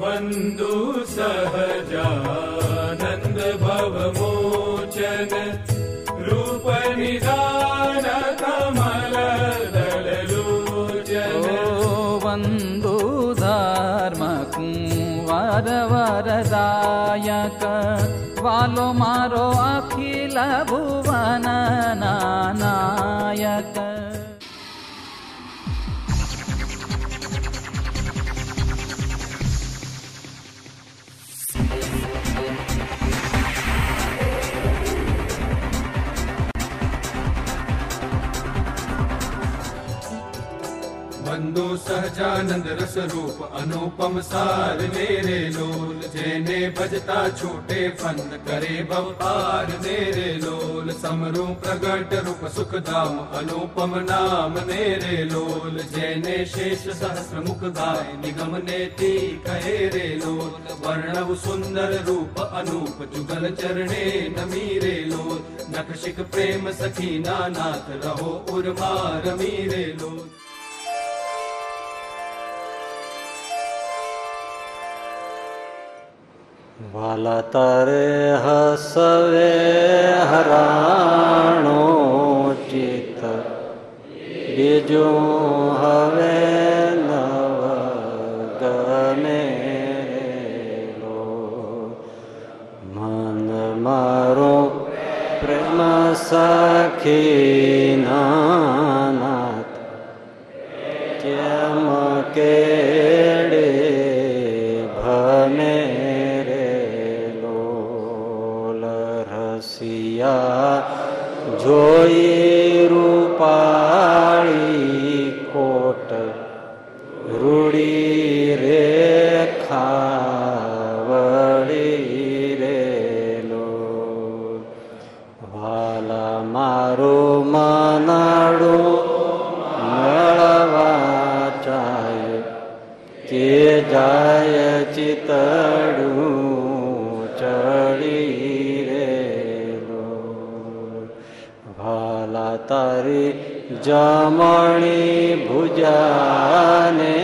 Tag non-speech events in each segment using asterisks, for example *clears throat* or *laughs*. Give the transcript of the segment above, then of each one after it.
बन्धु सहजा भवोचनरूपनिदा कमलो च बन्धु धर्म कुवर वरदायक वालो मारो अखिल अपि लभुवननायक વંદો સહજાનંદ રસ રૂપ અનુપમ સાર મેરે લોલ જેને ભજતા છૂટે ફન કરે બપાર મેરે લોલ સમરૂ પ્રગટ રૂપ સુખધામ અનુપમ નામ મેરે લોલ જેને શેષ સહસ્ર મુખ ગાય નિગમ નેતી કહે રે લોલ વર્ણવ સુંદર રૂપ અનુપ જુગલ ચરણે નમી રે લોલ નખશિક પ્રેમ સખી નાનાથ રહો ઉર્મા રમી લોલ વાલા તારે હસવે હરાણો ચિત બીજું હવે નવ ગમે મન મારું પ્રેમ સખી નાથ કેમ કેડે જોઈ રૂપાળી કોટ રૂડી રે ખાવડી રે લો વાલા મારું મનાડું મળવા ચાય, કે જાય ચિતડું हरि जमणि भुजाने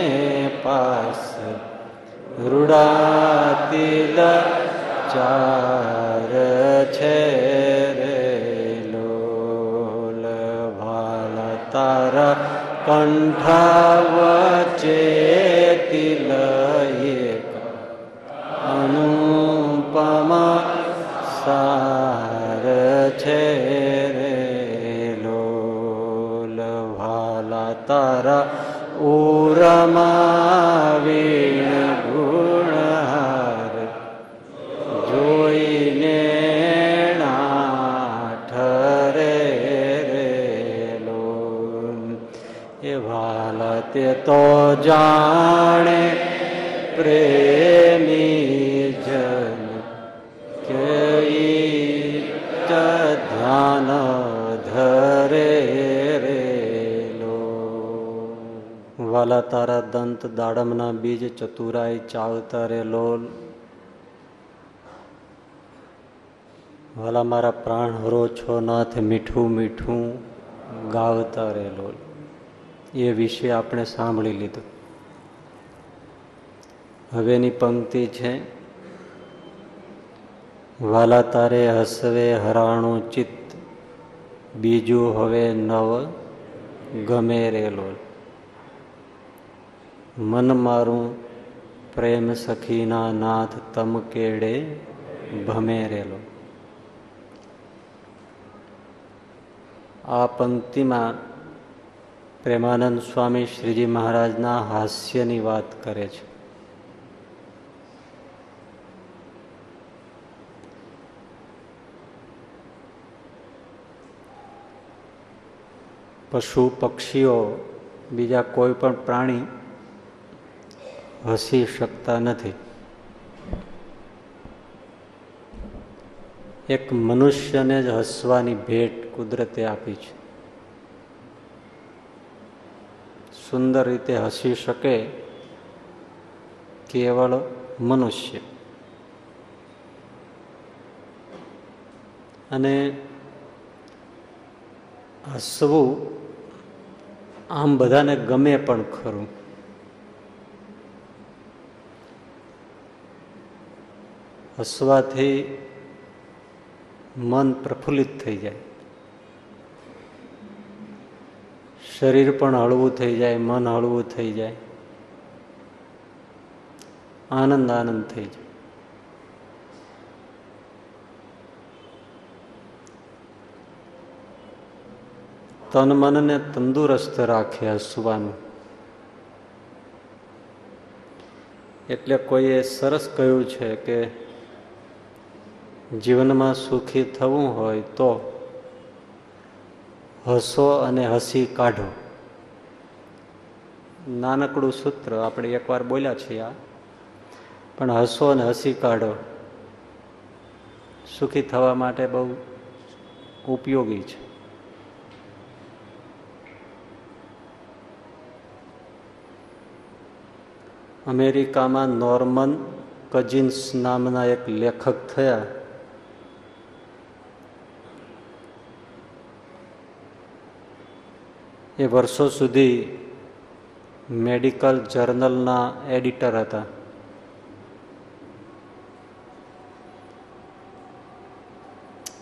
पास। भुजने पश रुडा तिलचलभाण्ठवचे तिल अनुपमा सा ભાલા ઉરમાવીણ ઉરમાં વીણ ગુણહાર જોઈને ઠરે રેલો એ વાલ તે તો જાણે પ્રેમી વાલા તારા દંત દાડમના બીજ ચતુરાઈ ચાવતા રે લોલ. વાલા મારા પ્રાણ હરો છો નાથ મીઠું મીઠું ગાવતા રે લોલ. એ વિશે આપણે સાંભળી લીધું. હવેની પંક્તિ છે, વાલા તારે હસવે હરાણું ચિત્ત, બીજું હવે નવ ગમે રેલો મન મારું પ્રેમ સખીના નાથ તમ કેડે ભમેરેલો આ પંક્તિમાં પ્રેમાનંદ સ્વામી શ્રીજી મહારાજના હાસ્યની વાત કરે છે. પશુ પક્ષીઓ બીજા કોઈ પણ પ્રાણી હસી શકતા નથી. એક મનુષ્યને જ હસવાની ભેટ કુદરતે આપી છે. સુંદર રીતે હસી શકે કેવળ મનુષ્ય. અને હસવું આમ બધાને ગમે પણ ખરું. હસવાથી મન પ્રફુલ્લિત થઈ જાય. શરીર પણ હળવું થઈ જાય, મન હળવું થઈ જાય. આનંદ આનંદ થઈ જાય. તન મનને તંદુરસ્ત રાખે હસવાનું. એટલે કોઈએ સરસ કહ્યું છે કે જીવનમાં સુખી થવું હોય તો હસો અને હસી કાઢો. નાનકડું સૂત્ર આપણે એકવાર બોલ્યા છીએ આ. પણ હસો અને હસી કાઢો. સુખી થવા માટે બહુ ઉપયોગી છે. અમેરિકામાં નોર્મન કજિન્સ નામના એક લેખક થયા. એ વર્ષો સુધી મેડિકલ જર્નલના એડિટર હતા.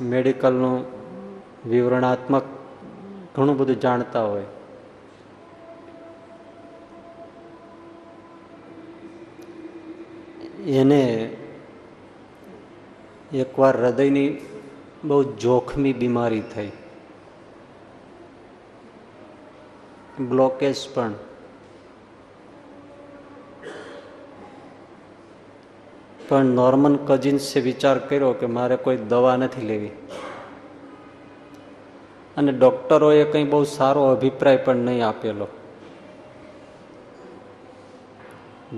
મેડિકલનું વિવરણાત્મક ઘણું બધું જાણતા હોય. એને એકવાર હૃદયની બહુ જોખમી બીમારી થઈ. બ્લોકેજ પણ. પણ નોર્મન કઝિન્સે વિચાર કર્યો કે મારે કોઈ દવા નથી લેવી. અને ડોક્ટરોએ કંઈ બહુ સારો અભિપ્રાય પણ નહીં આપેલો.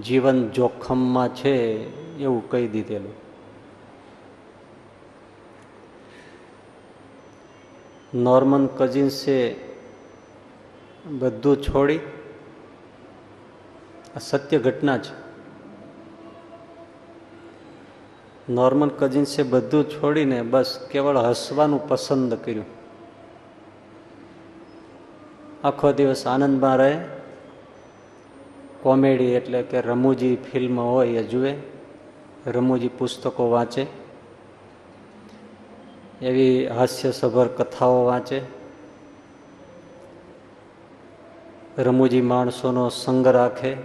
જીવન જોખમમાં છે એવું કહી દીધેલું. નોર્મન કજિન્સે બધું છોડી આ સત્ય ઘટના છે. નોર્મન કઝિન્સે બધું છોડીને બસ કેવળ હસવાનું પસંદ કર્યું. આખો દિવસ આનંદમાં રહે, કોમેડી એટલે કે રમૂજી ફિલ્મ હોય એ જુએ, રમૂજી પુસ્તકો વાંચે, એવી હાસ્યસભર કથાઓ વાંચે. રમૂજી માણસોનો સંગ રાખે.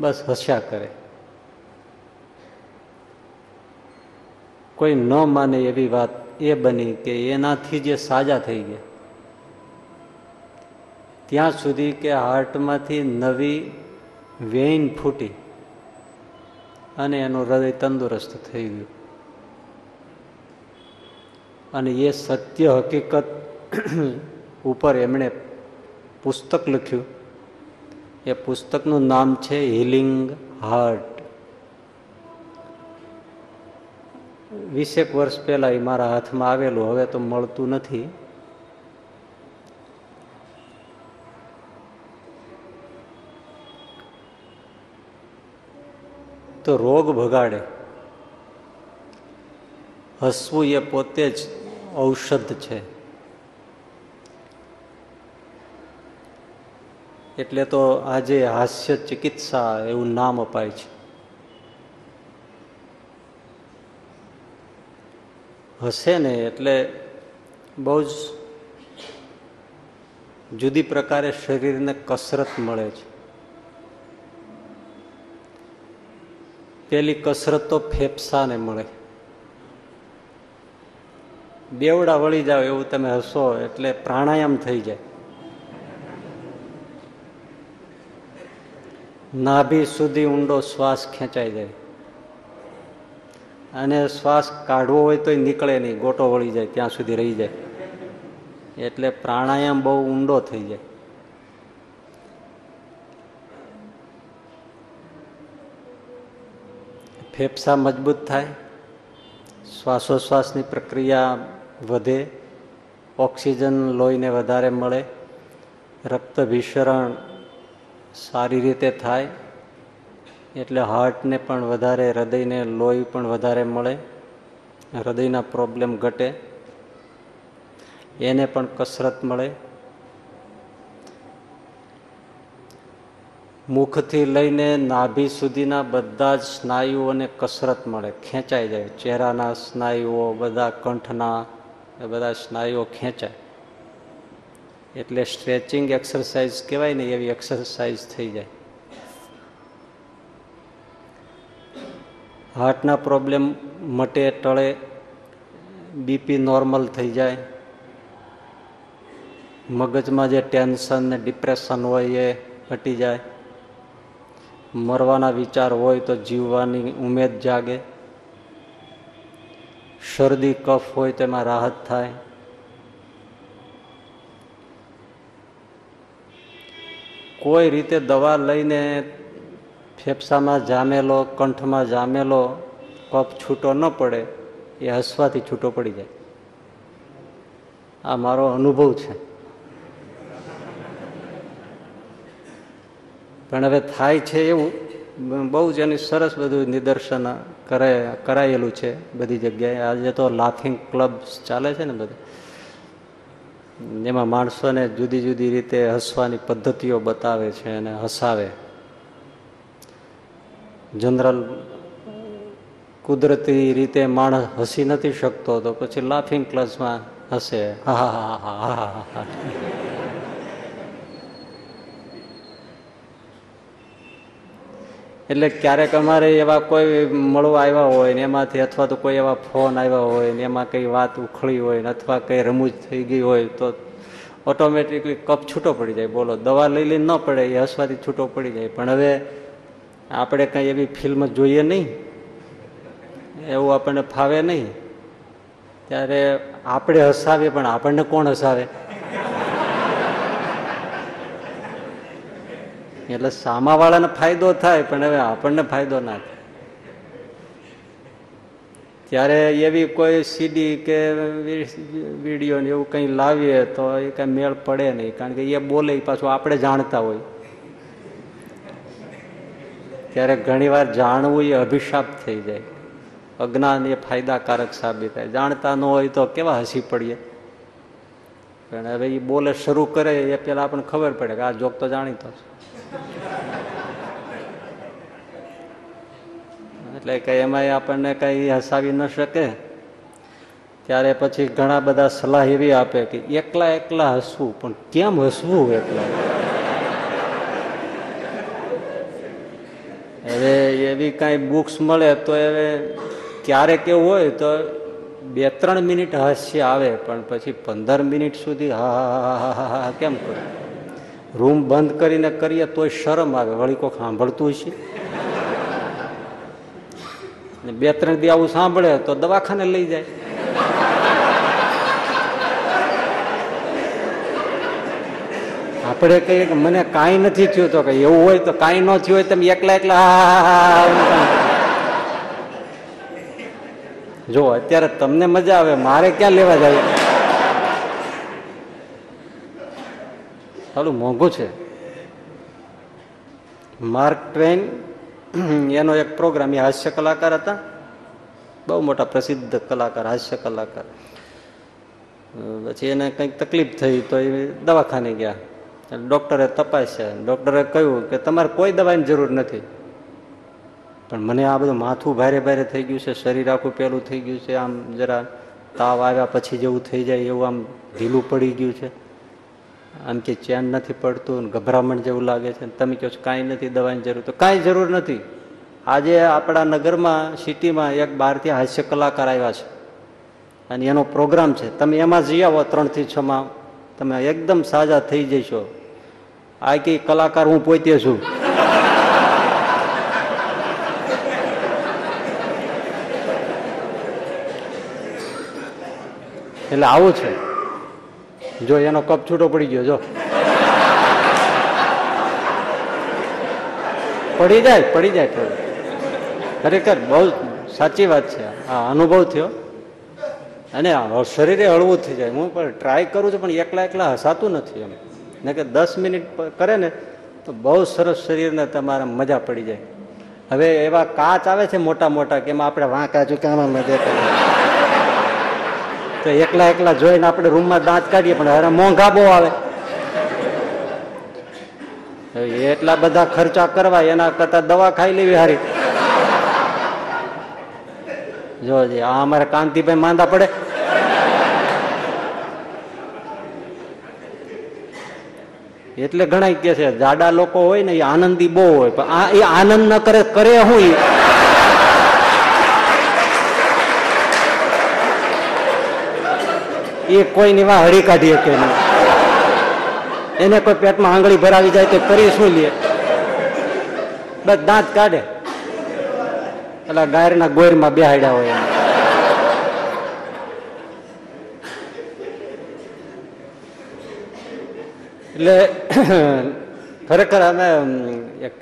બસ હસ્યા કરે. કોઈ ન માને એવી વાત એ બની કે એનાથી જે સાજા થઈ ગયા. ત્યાં સુધી કે હાર્ટમાંથી નવી વેઇન ફૂટી અને એનું હૃદય તંદુરસ્ત થઈ ગયું. અને એ સત્ય હકીકત ઉપર એમણે પુસ્તક લખ્યું. એ પુસ્તકનું નામ છે હિલિંગ હાર્ટ. વીસેક વર્ષ પહેલા એ મારા હાથમાં આવેલું, હવે તો મળતું નથી. તો રોગ ભગાડે. હસવું એ પોતે જ ઔષધ છે. એટલે તો આજે હાસ્ય ચિકિત્સા એવું નામ અપાય છે. હશે ને એટલે બહુ જ જુદી પ્રકારે શરીરને કસરત મળે છે. પેલી કસરત તો ફેફસાને મળે. બેવડા વળી જાઓ એવું તમે હસો એટલે પ્રાણાયામ થઈ જાય. નાભી સુધી ઊંડો શ્વાસ ખેંચાઈ જાય. અને શ્વાસ કાઢવો હોય તોય નીકળે નહીં, ગોટો વળી જાય, ત્યાં સુધી રહી જાય. એટલે પ્રાણાયામ બહુ ઊંડો થઈ જાય. ફેફસા મજબૂત થાય. શ્વાસોશ્વાસની પ્રક્રિયા વધે, ઓક્સિજન લોહીને વધારે મળે રક્ત વિશરણ સારી રીતે થાય, એટલે હાર્ટને પણ વધારે, હૃદયને લોહી પણ વધારે મળે, હૃદયના પ્રોબ્લેમ ઘટે, એને પણ કસરત મળે. મુખથી લઈને નાભી સુધીના બધા જ સ્નાયુઓને કસરત મળે, ખેંચાઈ જાય, ચહેરાના સ્નાયુઓ, બધા કંઠના એ બધા સ્નાયુઓ ખેંચાય એટલે સ્ટ્રેચિંગ એક્સરસાઇઝ કહેવાય ને, એવી એક્સરસાઇઝ થઈ જાય. હાર્ટના પ્રોબ્લેમ મટે, ટળે બીપી નોર્મલ થઈ જાય. મગજમાં જે ટેન્શન ને ડિપ્રેશન હોય એ હટી જાય. મરવાના વિચાર હોય તો જીવવાની ઉમેદ જાગે. શરદી, કફ હોય તેમાં રાહત થાય. કોઈ રીતે દવા લઈને ફેફસામાં જામેલો, કંઠમાં જામેલો, કફ છૂટો ન પડે, એ હસવાથી છૂટો પડી જાય. આ મારો અનુભવ છે. પણ હવે થાય છે એવું બહુ જ એની સરસ બધું નિદર્શન કરે કરાયેલું છે બધી જગ્યાએ. આજે તો લાફિંગ ક્લબ ચાલે છે ને બધે. એમાં માણસોને જુદી જુદી રીતે હસવાની પદ્ધતિઓ બતાવે છે અને હસાવે. જનરલ કુદરતી રીતે માણસ હસી નથી શકતો તો પછી લાફિંગ ક્લાસમાં હસે. હા હા હા હા હા. એટલે ક્યારેક અમારે એવા કોઈ મળવા આવ્યા હોય ને એમાંથી અથવા તો કોઈ એવા ફોન આવ્યા હોય ને એમાં કંઈ વાત ઉખળી હોય ને અથવા કંઈ રમૂજ થઈ ગઈ હોય તો ઓટોમેટિકલી કપ છૂટો પડી જાય. બોલો, દવા લઈ લઈને ન પડે, એ હસવાથી છૂટો પડી જાય. પણ હવે આપણે કંઈ એવી ફિલ્મ જોઈએ નહીં. એવું આપણને ફાવે નહીં. ત્યારે આપણે હસાવીએ પણ આપણને કોણ હસાવે? એટલે સામાવાળાને ફાયદો થાય, પણ હવે આપણને ફાયદો ના થાય. ત્યારે એવી કોઈ સીડી કે વીડિયો ને એવું કંઈ લાવીએ તો એ કઈ મેળ પડે નહીં, કારણ કે એ બોલે પાછું આપણે જાણતા હોય. ત્યારે ઘણીવાર જાણવું એ અભિશાપ થઈ જાય. અજ્ઞાન એ ફાયદાકારક સાબિત થાય. જાણતા ન હોય તો કેવા હસી પડીએ? પણ હવે એ બોલે શરૂ કરે, એ પેલા આપણને ખબર પડે કે આ જોક તો જાણીતો છે. એટલે કે એમાં આપણને કઈ હસાવી ન શકે. ત્યારે પછી ઘણા બધા સલાહ એવી આપે કે એકલા એકલા હસવું, પણ કેમ હસવું એકલા? હવે એવી કાંઈ બુક્સ મળે તો હવે ક્યારેક એવું હોય તો બે ત્રણ મિનિટ હાસ્ય આવે, પણ પછી પંદર મિનિટ સુધી હા હા હા કેમ કરું? રૂમ બંધ કરીને કરીએ તોય શરમ આવે. વળી કોઈક સાંભળતું હશે. ને બે ત્રણ દી આવું સાંભળે તો દવાખાને લઈ જાય. આપણે કહીએ કે મને કાંઈ નથી થયું તો કે એવું હોય તો કાંઈ ન થયું હોય તમે એકલા એકલા જો, અત્યારે તમને મજા આવે, મારે ક્યાં લેવા જાય? સારું મોંઘું છે. માર્ક ટ્રેન એનો એક પ્રોગ્રામ એ હાસ્ય કલાકાર હતા. બહુ મોટા પ્રસિદ્ધ કલાકાર, હાસ્ય કલાકાર. પછી એને કંઈક તકલીફ થઈ તો એ દવાખાને ગયા. ડોક્ટરે તપાસ્યા. ડૉક્ટરે કહ્યું કે તમારે કોઈ દવાની જરૂર નથી. પણ મને આ બધું માથું ભારે ભારે થઈ ગયું છે, શરીર આખું પેલું થઈ ગયું છે, આમ જરા તાવ આવ્યા પછી જેવું થઈ જાય એવું આમ ઢીલું પડી ગયું છે. આમ કે ચેન નથી પડતું ગભરામણ જેવું લાગે છે તમે કહો છો, કાંઈ નથી, દવાની જરૂર તો કાંઈ જરૂર નથી. આજે આપણા નગરમાં, સિટીમાં એક બહારથી હાસ્ય કલાકાર આવ્યા છે. અને એનો પ્રોગ્રામ છે. તમે એમાં જઈ આવો ત્રણથી છમાં. તમે એકદમ સાજા થઈ જઈશો આ કે કલાકાર હું પોતે છું. એટલે આવું છે. જો એનો કપ છૂટો પડી ગયો, જો. પડી જાય પડી જાય થોડું. ખરેખર બહુ સાચી વાત છે. આ અનુભવ થયો. અને શરીરે હળવું થઈ જાય. હું પણ ટ્રાય કરું છું, પણ એકલા એકલા હસાતું નથી એમ. ને કે દસ મિનિટ કરે ને, તો બહુ સરસ શરીરને તમારે મજા પડી જાય. હવે એવા કાચ આવે છે મોટા મોટા, કે એમાં આપણે વાંકા ચૂક્યામાં મજા તો એકલા એકલા જોઈને આપણે રૂમમાં દાંત કાઢીએ, પણ હવે મોંઘા બહુ આવે. એટલા બધા ખર્ચા કરવા, એના કરતા દવા ખાઈ લેવી હારી. જોજે આ અમારે કાંતિભાઈ માંદા પડે. એટલે ઘણા કે છે, જાડા લોકો હોય ને, એ આનંદી બહુ હોય, પણ આ એ આનંદ ન કરે કરે હું એ કોઈની વાહ હરી કાઢી શકે નહીં. એને કોઈ પેટમાં આંગળી ભરાવી જાય તો કરી શું લે? બસ દાંત કાઢે. એટલે ગાયરના ગોયરમાં બેહાડ્યા હોય એમ. એટલે ખરેખર અમે એક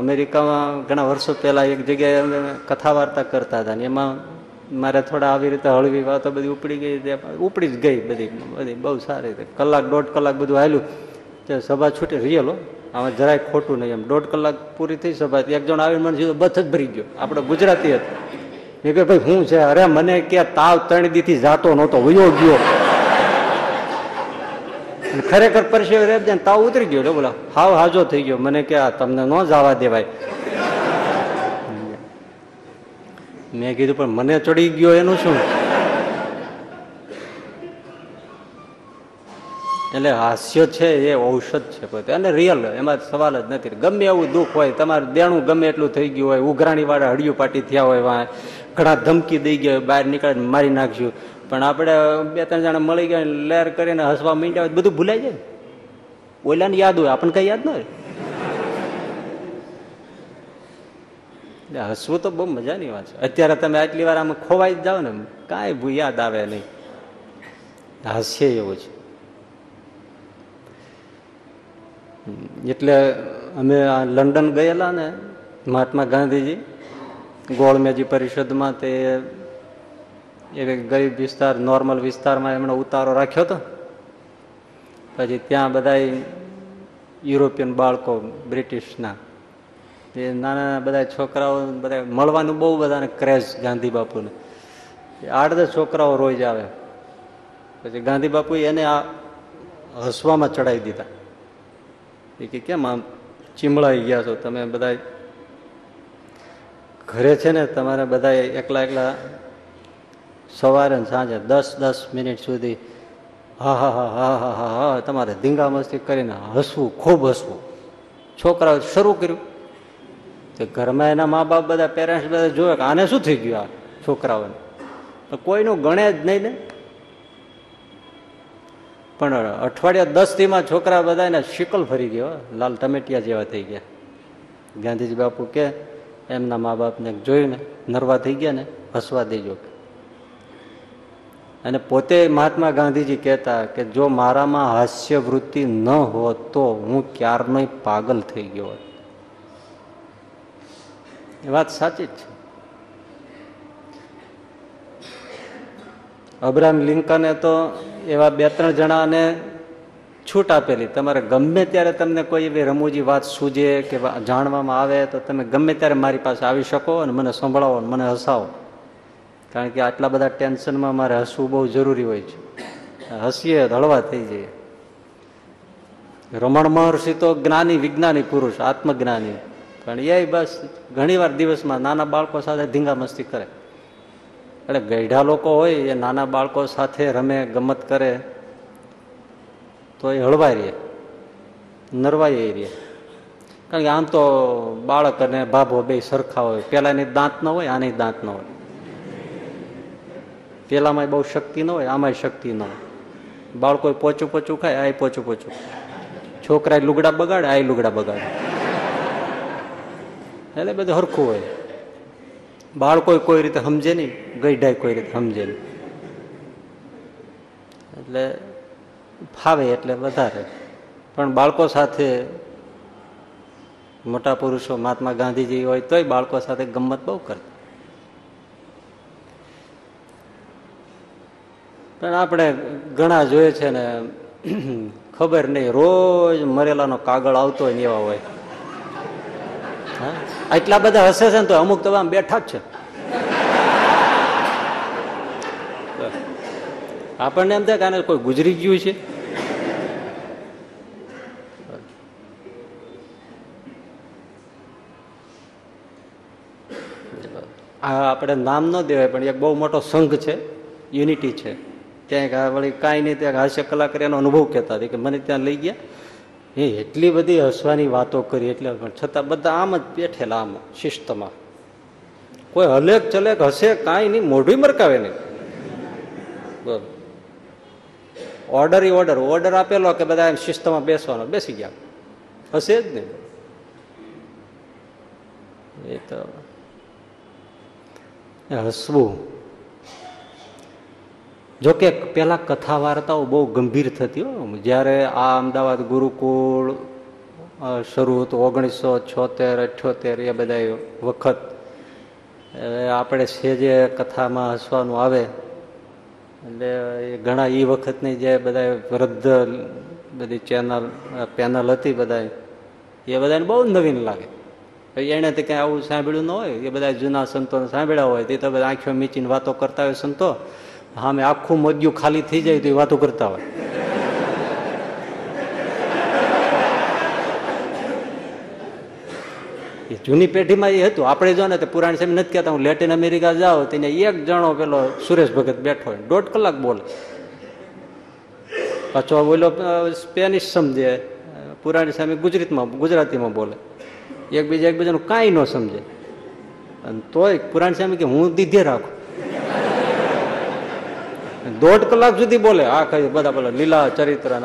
અમેરિકામાં ઘણા વર્ષો પહેલા એક જગ્યાએ અમે કથા વાર્તા કરતા હતા ને એમાં મારે થોડા આવી રીતે હળવી વાતો બધી ઉપડી ગઈ ઉપડી જ ગઈ બધી બધી બહુ સારી રીતે. કલાક, દોઢ કલાક બધું હાલ્યું, તો સભા છૂટી, રિયલ હો. આમાં જરાય ખોટું નહીં એમ. દોઢ કલાક પૂરી થઈ સભા, એક જણ આવીને મને સીધો બથ જ ભરી ગયો. આપણે ગુજરાતી હતો. મેં કે ભાઈ શું છે? અરે, મને કે તાવ ત્રણ દીથી જાતો નહોતો, વયો ગયો. ખરેખર પરસેવ રેપ તાવ ઉતરી ગયો. બોલા, હાવ હાજો થઈ ગયો. મને કે આ તમને ન જવા દેવાય. મેં કીધું, પણ મને ચડી ગયો એનું શું? એટલે હાસ્ય છે એ ઔષધ છે પોતે અને રિયલ એમાં સવાલ જ નથી. ગમે એવું દુઃખ હોય, તમારે દેણું ગમે એટલું થઈ ગયું હોય ઉઘરાણી વાળા હડિયું પાટી થયા હોય વાં ઘણા ધમકી દઈ ગયા બહાર નીકળે મારી નાખશું પણ આપણે બે ત્રણ જણા મળી ગયા લહેર કરીને હસવા માંડ્યા બધું ભૂલાઈ જાય. ઓલાને યાદ હોય, આપણને કઈ યાદ ન હોય. એટલે હસવું તો બહુ મજાની વાત છે. અત્યારે તમે આટલી વાર આમ ખોવાઈ જ જાઓ ને કાંઈ ભૂ યાદ આવે નહીં. હાસ્ય એવું છે. એટલે અમે આ લંડન ગયેલા ને, મહાત્મા ગાંધીજી, ગોળમેજી પરિષદમાં તે એ ગરીબ વિસ્તાર, નોર્મલ વિસ્તારમાં એમણે ઉતારો રાખ્યો હતો. પછી ત્યાં બધા યુરોપિયન બાળકો બ્રિટિશના એ નાના બધા છોકરાઓ બધા મળવાનું બહુ બધાને ક્રેઝ ગાંધી બાપુને. આઠ દસ છોકરાઓ રોજ આવે. પછી ગાંધી બાપુ એને આ હસવામાં ચડાવી દીધા. એ કે કેમ આમ ચીમળાઈ ગયા છો? તમે બધા ઘરે છે ને તમારે બધા એકલા એકલા સવારે ને સાંજે દસ દસ મિનિટ સુધી હા હા હા હા હા હા હા, તમારે ધીંગા મસ્તી કરીને હસવું, ખૂબ હસવું. છોકરાઓ શરૂ કર્યું. તે ઘરમાં એના મા બાપ બધા પેરેન્ટ્સ બધા જોવે કે આને શું થઈ ગયું આ છોકરાઓને? કોઈનું ગણે જ નહીં ને. પણ અઠવાડિયા દસ થીમાં છોકરા બધા એને શિકલ ફરી ગયો લાલ ટમેટિયા જેવા થઈ ગયા. ગાંધીજી બાપુ કે, એમના મા બાપને જોઈને નરવા થઈ ગયા ને, હસવા દેજો. અને પોતે મહાત્મા ગાંધીજી કહેતા કે, જો મારામાં હાસ્ય વૃત્તિ ન હોત તો હું ક્યારનોય પાગલ થઈ ગયો હોત. એ વાત સાચી જ છે. અબ્રાહમ લિંકને તો એવા બે ત્રણ જણાને છૂટ આપેલી. તમારે ગમે ત્યારે તમને કોઈ એવી રમૂજી વાત સૂજે કે જાણવામાં આવે તો તમે ગમે ત્યારે મારી પાસે આવી શકો અને મને સંભળાવો અને મને હસાવો. કારણ કે આટલા બધા ટેન્શનમાં મારે હસવું બહુ જરૂરી હોય છે. હસીએ ધળવા થઈ જઈએ. રમણ મહર્ષિ તો જ્ઞાની વિજ્ઞાની પુરુષ, આત્મજ્ઞાની. પણ એ બસ ઘણીવાર દિવસમાં નાના બાળકો સાથે ધીંગા મસ્તી કરે. એટલે ગઈઢા લોકો હોય, એ નાના બાળકો સાથે રમે, ગમત કરે, તો એ હળવાઈ રહે, નરવાઈ રહે. કારણ કે આમ તો બાળક અને ભાભો બે સરખા હોય. પેલાની દાંત ન હોય, આની દાંત ન હોય. પેલામાં બહુ શક્તિ ન હોય, આમાંય શક્તિ ન હોય. બાળકો પોચું પોચું ખાય આ પોચું પોચું. છોકરાએ લુગડા બગાડે આ લુગડા બગાડે. એટલે બધું હરખું હોય. બાળકો કોઈ રીતે સમજે નહીં ગઈઢાય કોઈ રીતે સમજે નહીં. એટલે ફાવે એટલે વધારે. પણ બાળકો સાથે મોટા પુરુષો મહાત્મા ગાંધીજી હોય તોય બાળકો સાથે ગમત બહુ કરતા. પણ આપણે ઘણા જોઈએ છે ને, ખબર નહીં, રોજ મરેલાનો કાગળ આવતો હોય એવા હોય? આટલા બધા હસે છે ને તો અમુક તો આમ બેઠા જ છે. આપણને એમ થાય કે આને કોઈ ગુજરી ગયું છે. આ આપણે નામ ન દેવાય, પણ એક બહુ મોટો સંઘ છે, યુનિટી છે. ત્યાં વળી કાંઈ નહીં, ત્યાં હાસ્ય કલાકાર એનો અનુભવ કહેતા હતી કે મને ત્યાં લઈ ગયા. એ એટલી બધી હસવાની વાતો કરી એટલે પણ છતાં બધા આમ જ બેઠેલા આમ શિસ્તમાં. કોઈ હલેક ચલેક હશે કાંઈ નહીં મોઢું મરકાવે નહીં. બોલ. ઓર્ડર ઈ ઓર્ડર ઓર્ડર આપેલો કે બધા એમ શિસ્તમાં બેસવાનો, બેસી ગયા. હશે જ નહીં. એ તો હસવું. જોકે પેલા કથા વાર્તાઓ બહુ ગંભીર થતી હો. જ્યારે આ અમદાવાદ ગુરુકુળ શરૂ હતું ઓગણીસો છોતેર, અઠ્યોતેર, એ બધા વખત. આપણે સેજે કથામાં હસવાનું આવે. એટલે ઘણા એ વખતની જે બધા વૃદ્ધ બધી ચેનલ પેનલ હતી બધા એ બધાને બહુ નવીન લાગે. એને તો કંઈ આવું સાંભળ્યું ન હોય, એ બધા જૂના સંતોને સાંભળ્યા હોય, તે તો બધા આંખો મીચીને વાતો કરતા હોય સંતો. સામે આખું મોદ્યું ખાલી થઈ જાય તો એ વાતો કરતા હોય. એ જૂની પેઢીમાં એ હતું. આપણે જો ને પુરાણી સામે નથી કહેતા. હું લેટિન અમેરિકા જાઉં, તેને એક જણો પેલો સુરેશ ભગત બેઠો હોય. દોઢ કલાક બોલે. પાછો બોલો સ્પેનિશ સમજે. પુરાણી સામે ગુજરાતમાં, ગુજરાતીમાં બોલે. એકબીજા એકબીજાનું કાંઈ ન સમજે. અને તોય પુરાણી સામે કે હું દીધે રાખું. દોઢ કલાક સુધી બોલે. આ કઈ બધા બોલે લીલા ચરિત્ર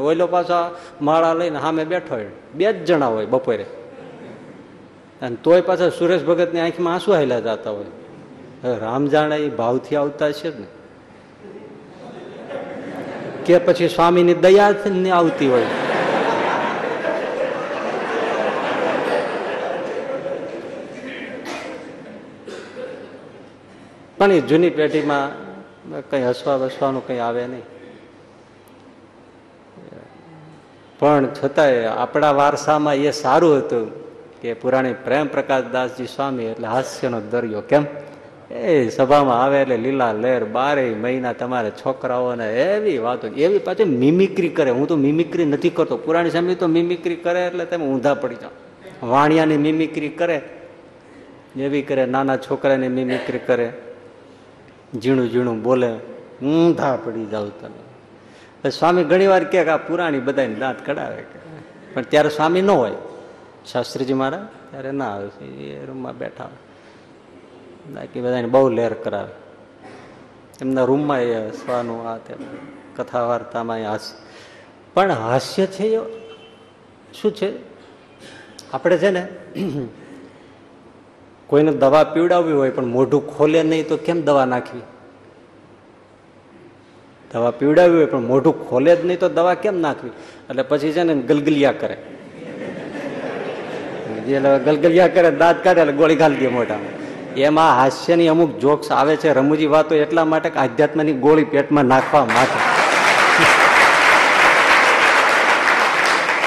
ઓઈલો પાછા માળા લઈને સામે બેઠો હોય. બે જ જણા હોય બપોરે. અને તોય પાછા સુરેશ ભગતની આંખમાં આંસુ હાલ્યા જતા હોય. રામ જાણે એ ભાવથી આવતા છે ને. કે પછી સ્વામીની દયાથી આવતી હોય. પણ એ જૂની પેઢીમાં કંઈ હસવા બસવાનું કંઈ આવે નહીં. પણ છતાંય આપણા વારસામાં એ સારું હતું કે પુરાણી પ્રેમ પ્રકાશ દાસજી સ્વામી એટલે હાસ્યનો દરિયો, કેમ? એ સભામાં આવે એટલે લીલા લહેર બારે મહિના તમારે છોકરાઓને એવી વાતો, એવી પાછી મિમિક્રી કરે. હું તો મિમિક્રી નથી કરતો. પુરાણી સ્વામી તો મિમિક્રી કરે એટલે તમે ઊંધા પડી જાઓ. વાણિયાની મિમિક્રી કરે, એવી કરે, નાના છોકરાની મિમિક્રી કરે. ઝીણું ઝીણું બોલે, ઊંધા પડી જાવ તને. સ્વામી ઘણી વાર કે આ પુરાણી બધાને દાંત કઢાવે કે. પણ ત્યારે સ્વામી ન હોય. શાસ્ત્રીજી મારા ત્યારે ના આવે. એ રૂમમાં બેઠા બાકી બધાને બહુ લહેર કરાવે. એમના રૂમમાં એ હસવાનું આ તે કથા વાર્તામાં એ હાસ્ય. પણ હાસ્ય છે એ શું છે? આપણે છે ને કોઈને દવા પીવડાવવી હોય પણ મોઢું ખોલે નહીં તો કેમ દવા નાખવી? દવા પીવડાવવી હોય પણ મોઢું ખોલે જ નહીં તો દવા કેમ નાખવી? એટલે પછી છે ને ગલગલિયા કરે. ગલગલિયા કરે, દાંત કાઢે એટલે ગોળી ઘાલી દે મોઢામાં. એમાં હાસ્યની અમુક જોક્સ આવે છે, રમૂજી વાતો એટલા માટે કે આધ્યાત્મની ગોળી પેટમાં નાખવા માટે.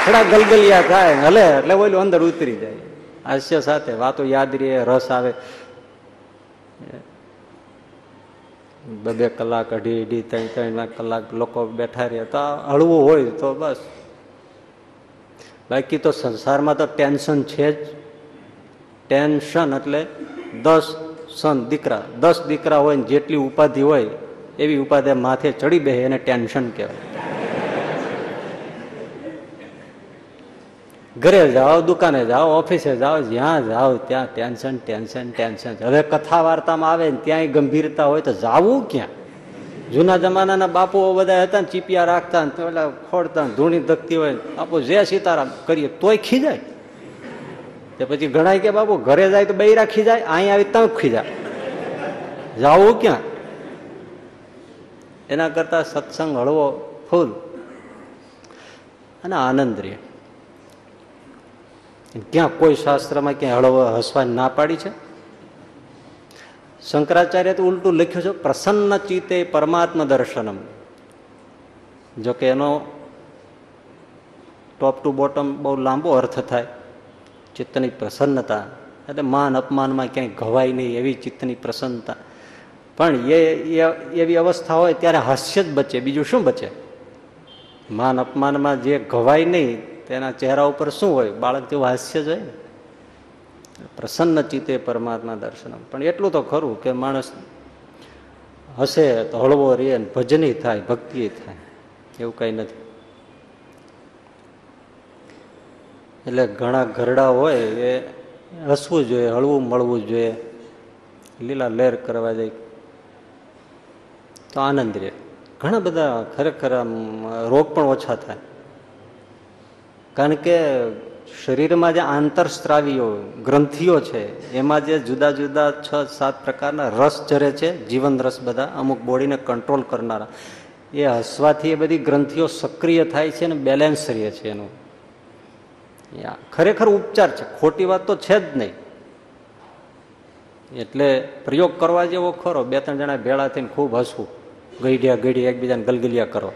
થોડા ગલગલિયા થાય, હલે, એટલે ઓલું અંદર ઉતરી જાય. હાસ્ય સાથે વાતો યાદ રહે, રસ આવે. બે કલાક, અઢી અઢી, ત્રણ ત્રણ કલાક લોકો બેઠા રહે. તો હળવું હોય તો બસ. બાકી તો સંસારમાં તો ટેન્શન છે જ. ટેન્શન એટલે દસ સન દીકરા. દસ દીકરા હોય ને જેટલી ઉપાધિ હોય, એવી ઉપાધિ માથે ચડી બે એને ટેન્શન કહેવાય. ઘરે જાઓ, દુકાને જાઓ, ઓફિસે જાઓ, જ્યાં જાઓ, ત્યાં ટેન્શન ટેન્શન ટેન્શન. હવે કથા વાર્તામાં આવે ને ત્યાંય ગંભીરતા હોય તો જાવું ક્યાં? જૂના જમાનાના બાપુઓ બધા હતા ને ચીપિયા રાખતા ને પેલા ખોડતા ધૂણી ધકતી હોય બાપુ જે સીતારામ કરીએ તોય ખીજાય. તે પછી ઘણા કે બાપુ ઘરે જાય તો બૈરા ખીજાય અહીં આવી તમે ખીજાય. જાવું ક્યાં? એના કરતા સત્સંગ હળવો, ફૂલ અને આનંદ રહે. ક્યાં કોઈ શાસ્ત્રમાં ક્યાં હળવ હસવાની ના પાડી છે? શંકરાચાર્ય તો ઉલટું લખ્યું છે, પ્રસન્ન ચિત્તે પરમાત્મ દર્શનમ. જોકે એનો ટોપ ટુ બોટમ બહુ લાંબો અર્થ થાય, ચિત્તની પ્રસન્નતા. એટલે માન અપમાનમાં ક્યાંય ઘવાય નહીં એવી ચિત્તની પ્રસન્નતા. પણ એ એવી અવસ્થા હોય ત્યારે હાસ્ય જ બચે, બીજું શું બચે? માન અપમાનમાં જે ઘવાય નહીં તેના ચહેરા ઉપર શું હોય? બાળક જેવું હાસ્ય જ હોય ને? પ્રસન્ન ચિત્તે પરમાત્મા દર્શનમ. પણ એટલું તો ખરું કે માણસ હશે તો હળવો રે ભજની થાય, ભક્તિ થાય. એવું કંઈ નથી. એટલે ઘણા ઘરડા હોય એ હસવું જોઈએ, હળવું મળવું જોઈએ. લીલા લહેર કરવા જાય. તો આનંદ રહે. ઘણા બધા ખરેખર રોગ પણ ઓછા થાય. કારણ કે શરીરમાં જે આંતરસ્ત્રાવીઓ ગ્રંથિઓ છે, એમાં જે જુદા જુદા છ સાત પ્રકારના રસ જરે છે, જીવન રસ બધા અમુક બોડીને કંટ્રોલ કરનારા. એ હસવાથી એ બધી ગ્રંથિઓ સક્રિય થાય છે અને બેલેન્સ રહે છે એનું. ખરેખર ઉપચાર છે. ખોટી વાત તો છે જ નહીં. એટલે પ્રયોગ કરવા જેવો ખરો. બે ત્રણ જણા ભેળા થઈને ખૂબ હસવું. ગઈડિયા ગઈડિયા એકબીજાને ગલગલિયા કરો.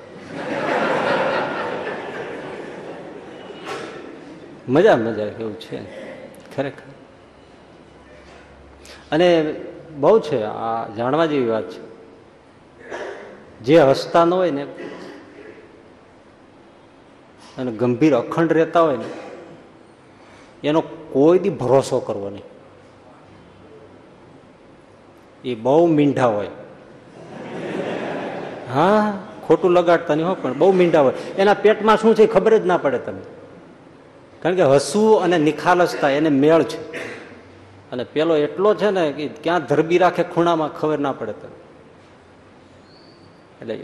મજા મજા એવું છે. ખરેખર. અને બહુ છે, આ જાણવા જેવી વાત છે. જે હસતા ન હોય ને, અને ગંભીર અખંડ રહેતા હોય ને, એનો કોઈ દી ભરોસો કરવો નહીં. એ બહુ મીંઢા હોય. હા, ખોટું લગાડતા નહીં હો, પણ બહુ મીંઢા હોય. એના પેટમાં શું છે ખબર જ ના પડે તમને. કારણ કે હસવું અને નિખાલસતા એને મેળ છે. અને પેલો એટલો છે ને કે ક્યાં ધરબી રાખે ખૂણામાં ખબર ના પડે તમને એટલે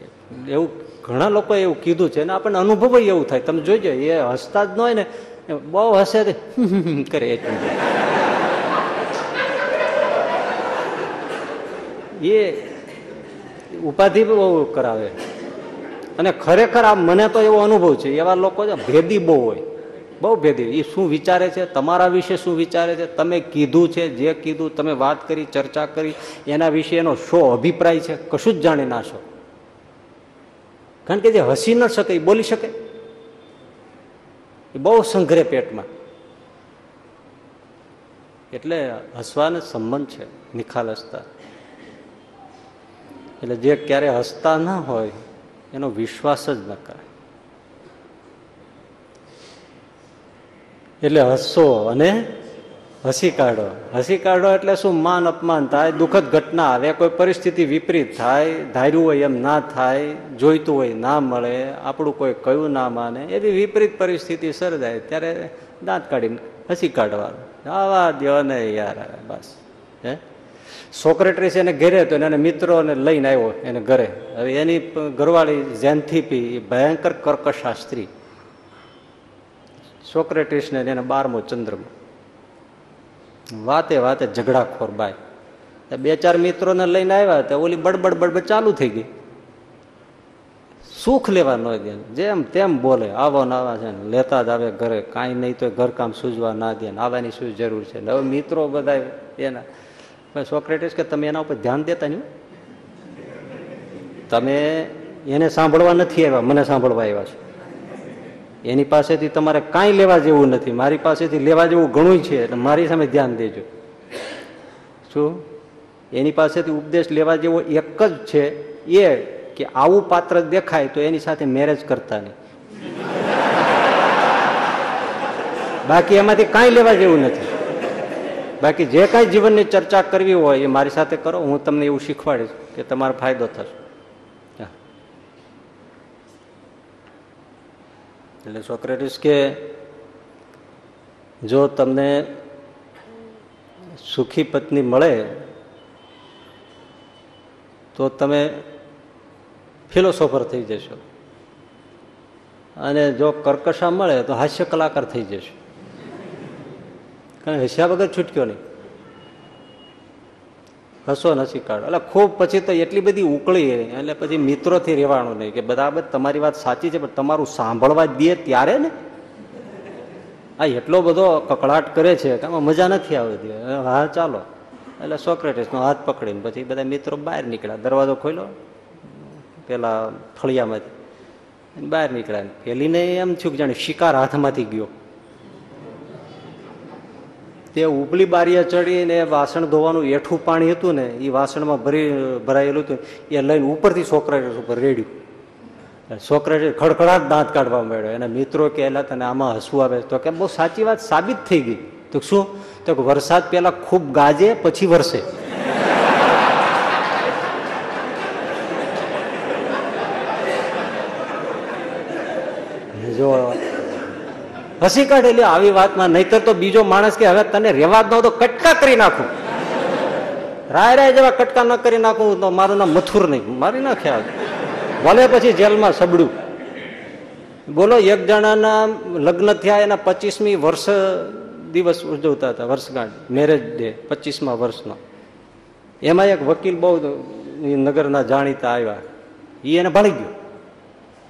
એવું ઘણા લોકોએ એવું કીધું છે અને આપણને અનુભવ એવું થાય. તમે જોઈજો એ હસતા જ ન હોય ને બહુ હસે કરે એ ઉપાધિ બહુ કરાવે. અને ખરેખર આ મને તો એવો અનુભવ છે. એવા લોકો છે, ભેદી બહુ હોય. બહુ ભેદી. એ શું વિચારે છે? તમારા વિશે શું વિચારે છે? તમે કીધું છે, જે કીધું, તમે વાત કરી, ચર્ચા કરી, એના વિશે એનો શો અભિપ્રાય છે? કશું જ જાણી ના શકો કારણ કે જે હસી ન શકે એ બોલી શકે. એ બહુ સંઘરે પેટમાં. એટલે હસવાને સંબંધ છે નિખાલસતા એટલે જે ક્યારે હસતા ના હોય, એનો વિશ્વાસ જ ન કરે એટલે હસો અને હસી કાઢો. હસી કાઢો એટલે શું? માન અપમાન થાય, દુઃખદ ઘટના આવે, કોઈ પરિસ્થિતિ વિપરીત થાય, ધાર્યું હોય એમ ના થાય, જોઈતું હોય ના મળે, આપણું કોઈ કયું ના માને, એવી વિપરીત પરિસ્થિતિ સર્જાય, ત્યારે દાંત કાઢીને હસી કાઢવાનું. આવા દો ને યાર બસ. હે? સોક્રેટરીસ એને ઘેરે તો એને મિત્રોને લઈને આવ્યો એને ઘરે. હવે એની ઘરવાળી જેન્થીપી ભયંકર કર્કશાસ્ત્રી. સોક્રેટિસને એને બારમો ચંદ્રમાં. વાતે વાતે ઝઘડાખોર બાય. બે ચાર મિત્રોને લઈને આવ્યા તો ઓલી બડબડ બડબડ ચાલુ થઈ ગઈ. સુખ લેવા ન દે. જેમ તેમ બોલે, આવો ને આવા છે ને, લેતા જ આવે ઘરે, કાંઈ નહીં તો ઘરકામ સૂઝવા ના દે આવવાની શું જરૂર છે? હવે મિત્રો બધા એના સોક્રેટિસ કે તમે એના ઉપર ધ્યાન દેતા નહીં તમે એને સાંભળવા નથી આવ્યા, મને સાંભળવા આવ્યા છે. એની પાસેથી તમારે કાંઈ લેવા જેવું નથી. મારી પાસેથી લેવા જેવું ઘણું છે, એટલે મારી સામે ધ્યાન દેજો. શું? એની પાસેથી ઉપદેશ લેવા જેવો એક જ છે એ કે આવું પાત્ર દેખાય તો એની સાથે મેરેજ કરતા નહીં. બાકી એમાંથી કાંઈ લેવા જેવું નથી. બાકી જે કાંઈ જીવનની ચર્ચા કરવી હોય એ મારી સાથે કરો, હું તમને એવું શીખવાડીશ કે તમારો ફાયદો થશે. એટલે સોક્રેટિસ કે જો તમને સુખી પત્ની મળે, તો તમે ફિલોસોફર થઈ જશો. અને જો કર્કશા મળે, તો હાસ્ય કલાકાર થઈ જશો. કારણ હસ્યા વગર છૂટક્યો નહીં. હસો નથી કાઢો એટલે ખૂબ પછી તો એટલી બધી ઉકળી એટલે પછી મિત્રોથી રહેવાનું નહીં કે બરાબર તમારી વાત સાચી છે, પણ તમારું સાંભળવા દે ત્યારે ને. આ એટલો બધો કકડાટ કરે છે કે આમાં મજા નથી આવતી. હા, ચાલો. એટલે સોક્રેટિસનો હાથ પકડીને પછી બધા મિત્રો બહાર નીકળ્યા. દરવાજો ખોલ્યો. પેલા ફળિયામાંથી બહાર નીકળ્યા. પેલીને એમ થયું કે જાણે શિકાર હાથમાંથી ગયો. તે ઉપલી બારીએ ચડીને વાસણ ધોવાનું એઠું પાણી હતું ને એ વાસણમાં ભરી, ભરાયેલું હતું. એ લઈને ઉપરથી સોક્રેટિસ ઉપર રેડ્યું. સોક્રેટિસ ખડખડાટ દાંત કાઢવા માંડ્યો. એના મિત્રો કહેલા તને આમાં હસવું આવે. તો કે બહુ સાચી વાત, સાબિત થઈ ગઈ. તો શું? તો કે વરસાદ પહેલા ખૂબ ગાજે, પછી વરસે. *laughs* જો હસી કાઢેલી આવી વાતમાં, નહીતર તો બીજો માણસ કે હવે તને રેવા જ ન તો કટકા કરી નાખું. રાય રાય જેવા કટકા ન કરી નાખું, તો મારું નામ મથુર નહીં. મારી નાખ્યા ભલે પછી જેલમાં સબડું. બોલો, એક જણાના લગ્ન થયા, એના પચીસમી વર્ષ દિવસ ઉજવતા હતા, વર્ષગાંઠ મેરેજ ડે પચીસમા વર્ષનો. એમાં એક વકીલ બહુ નગરના જાણીતા આવ્યા. એ એને ભણી ગયો.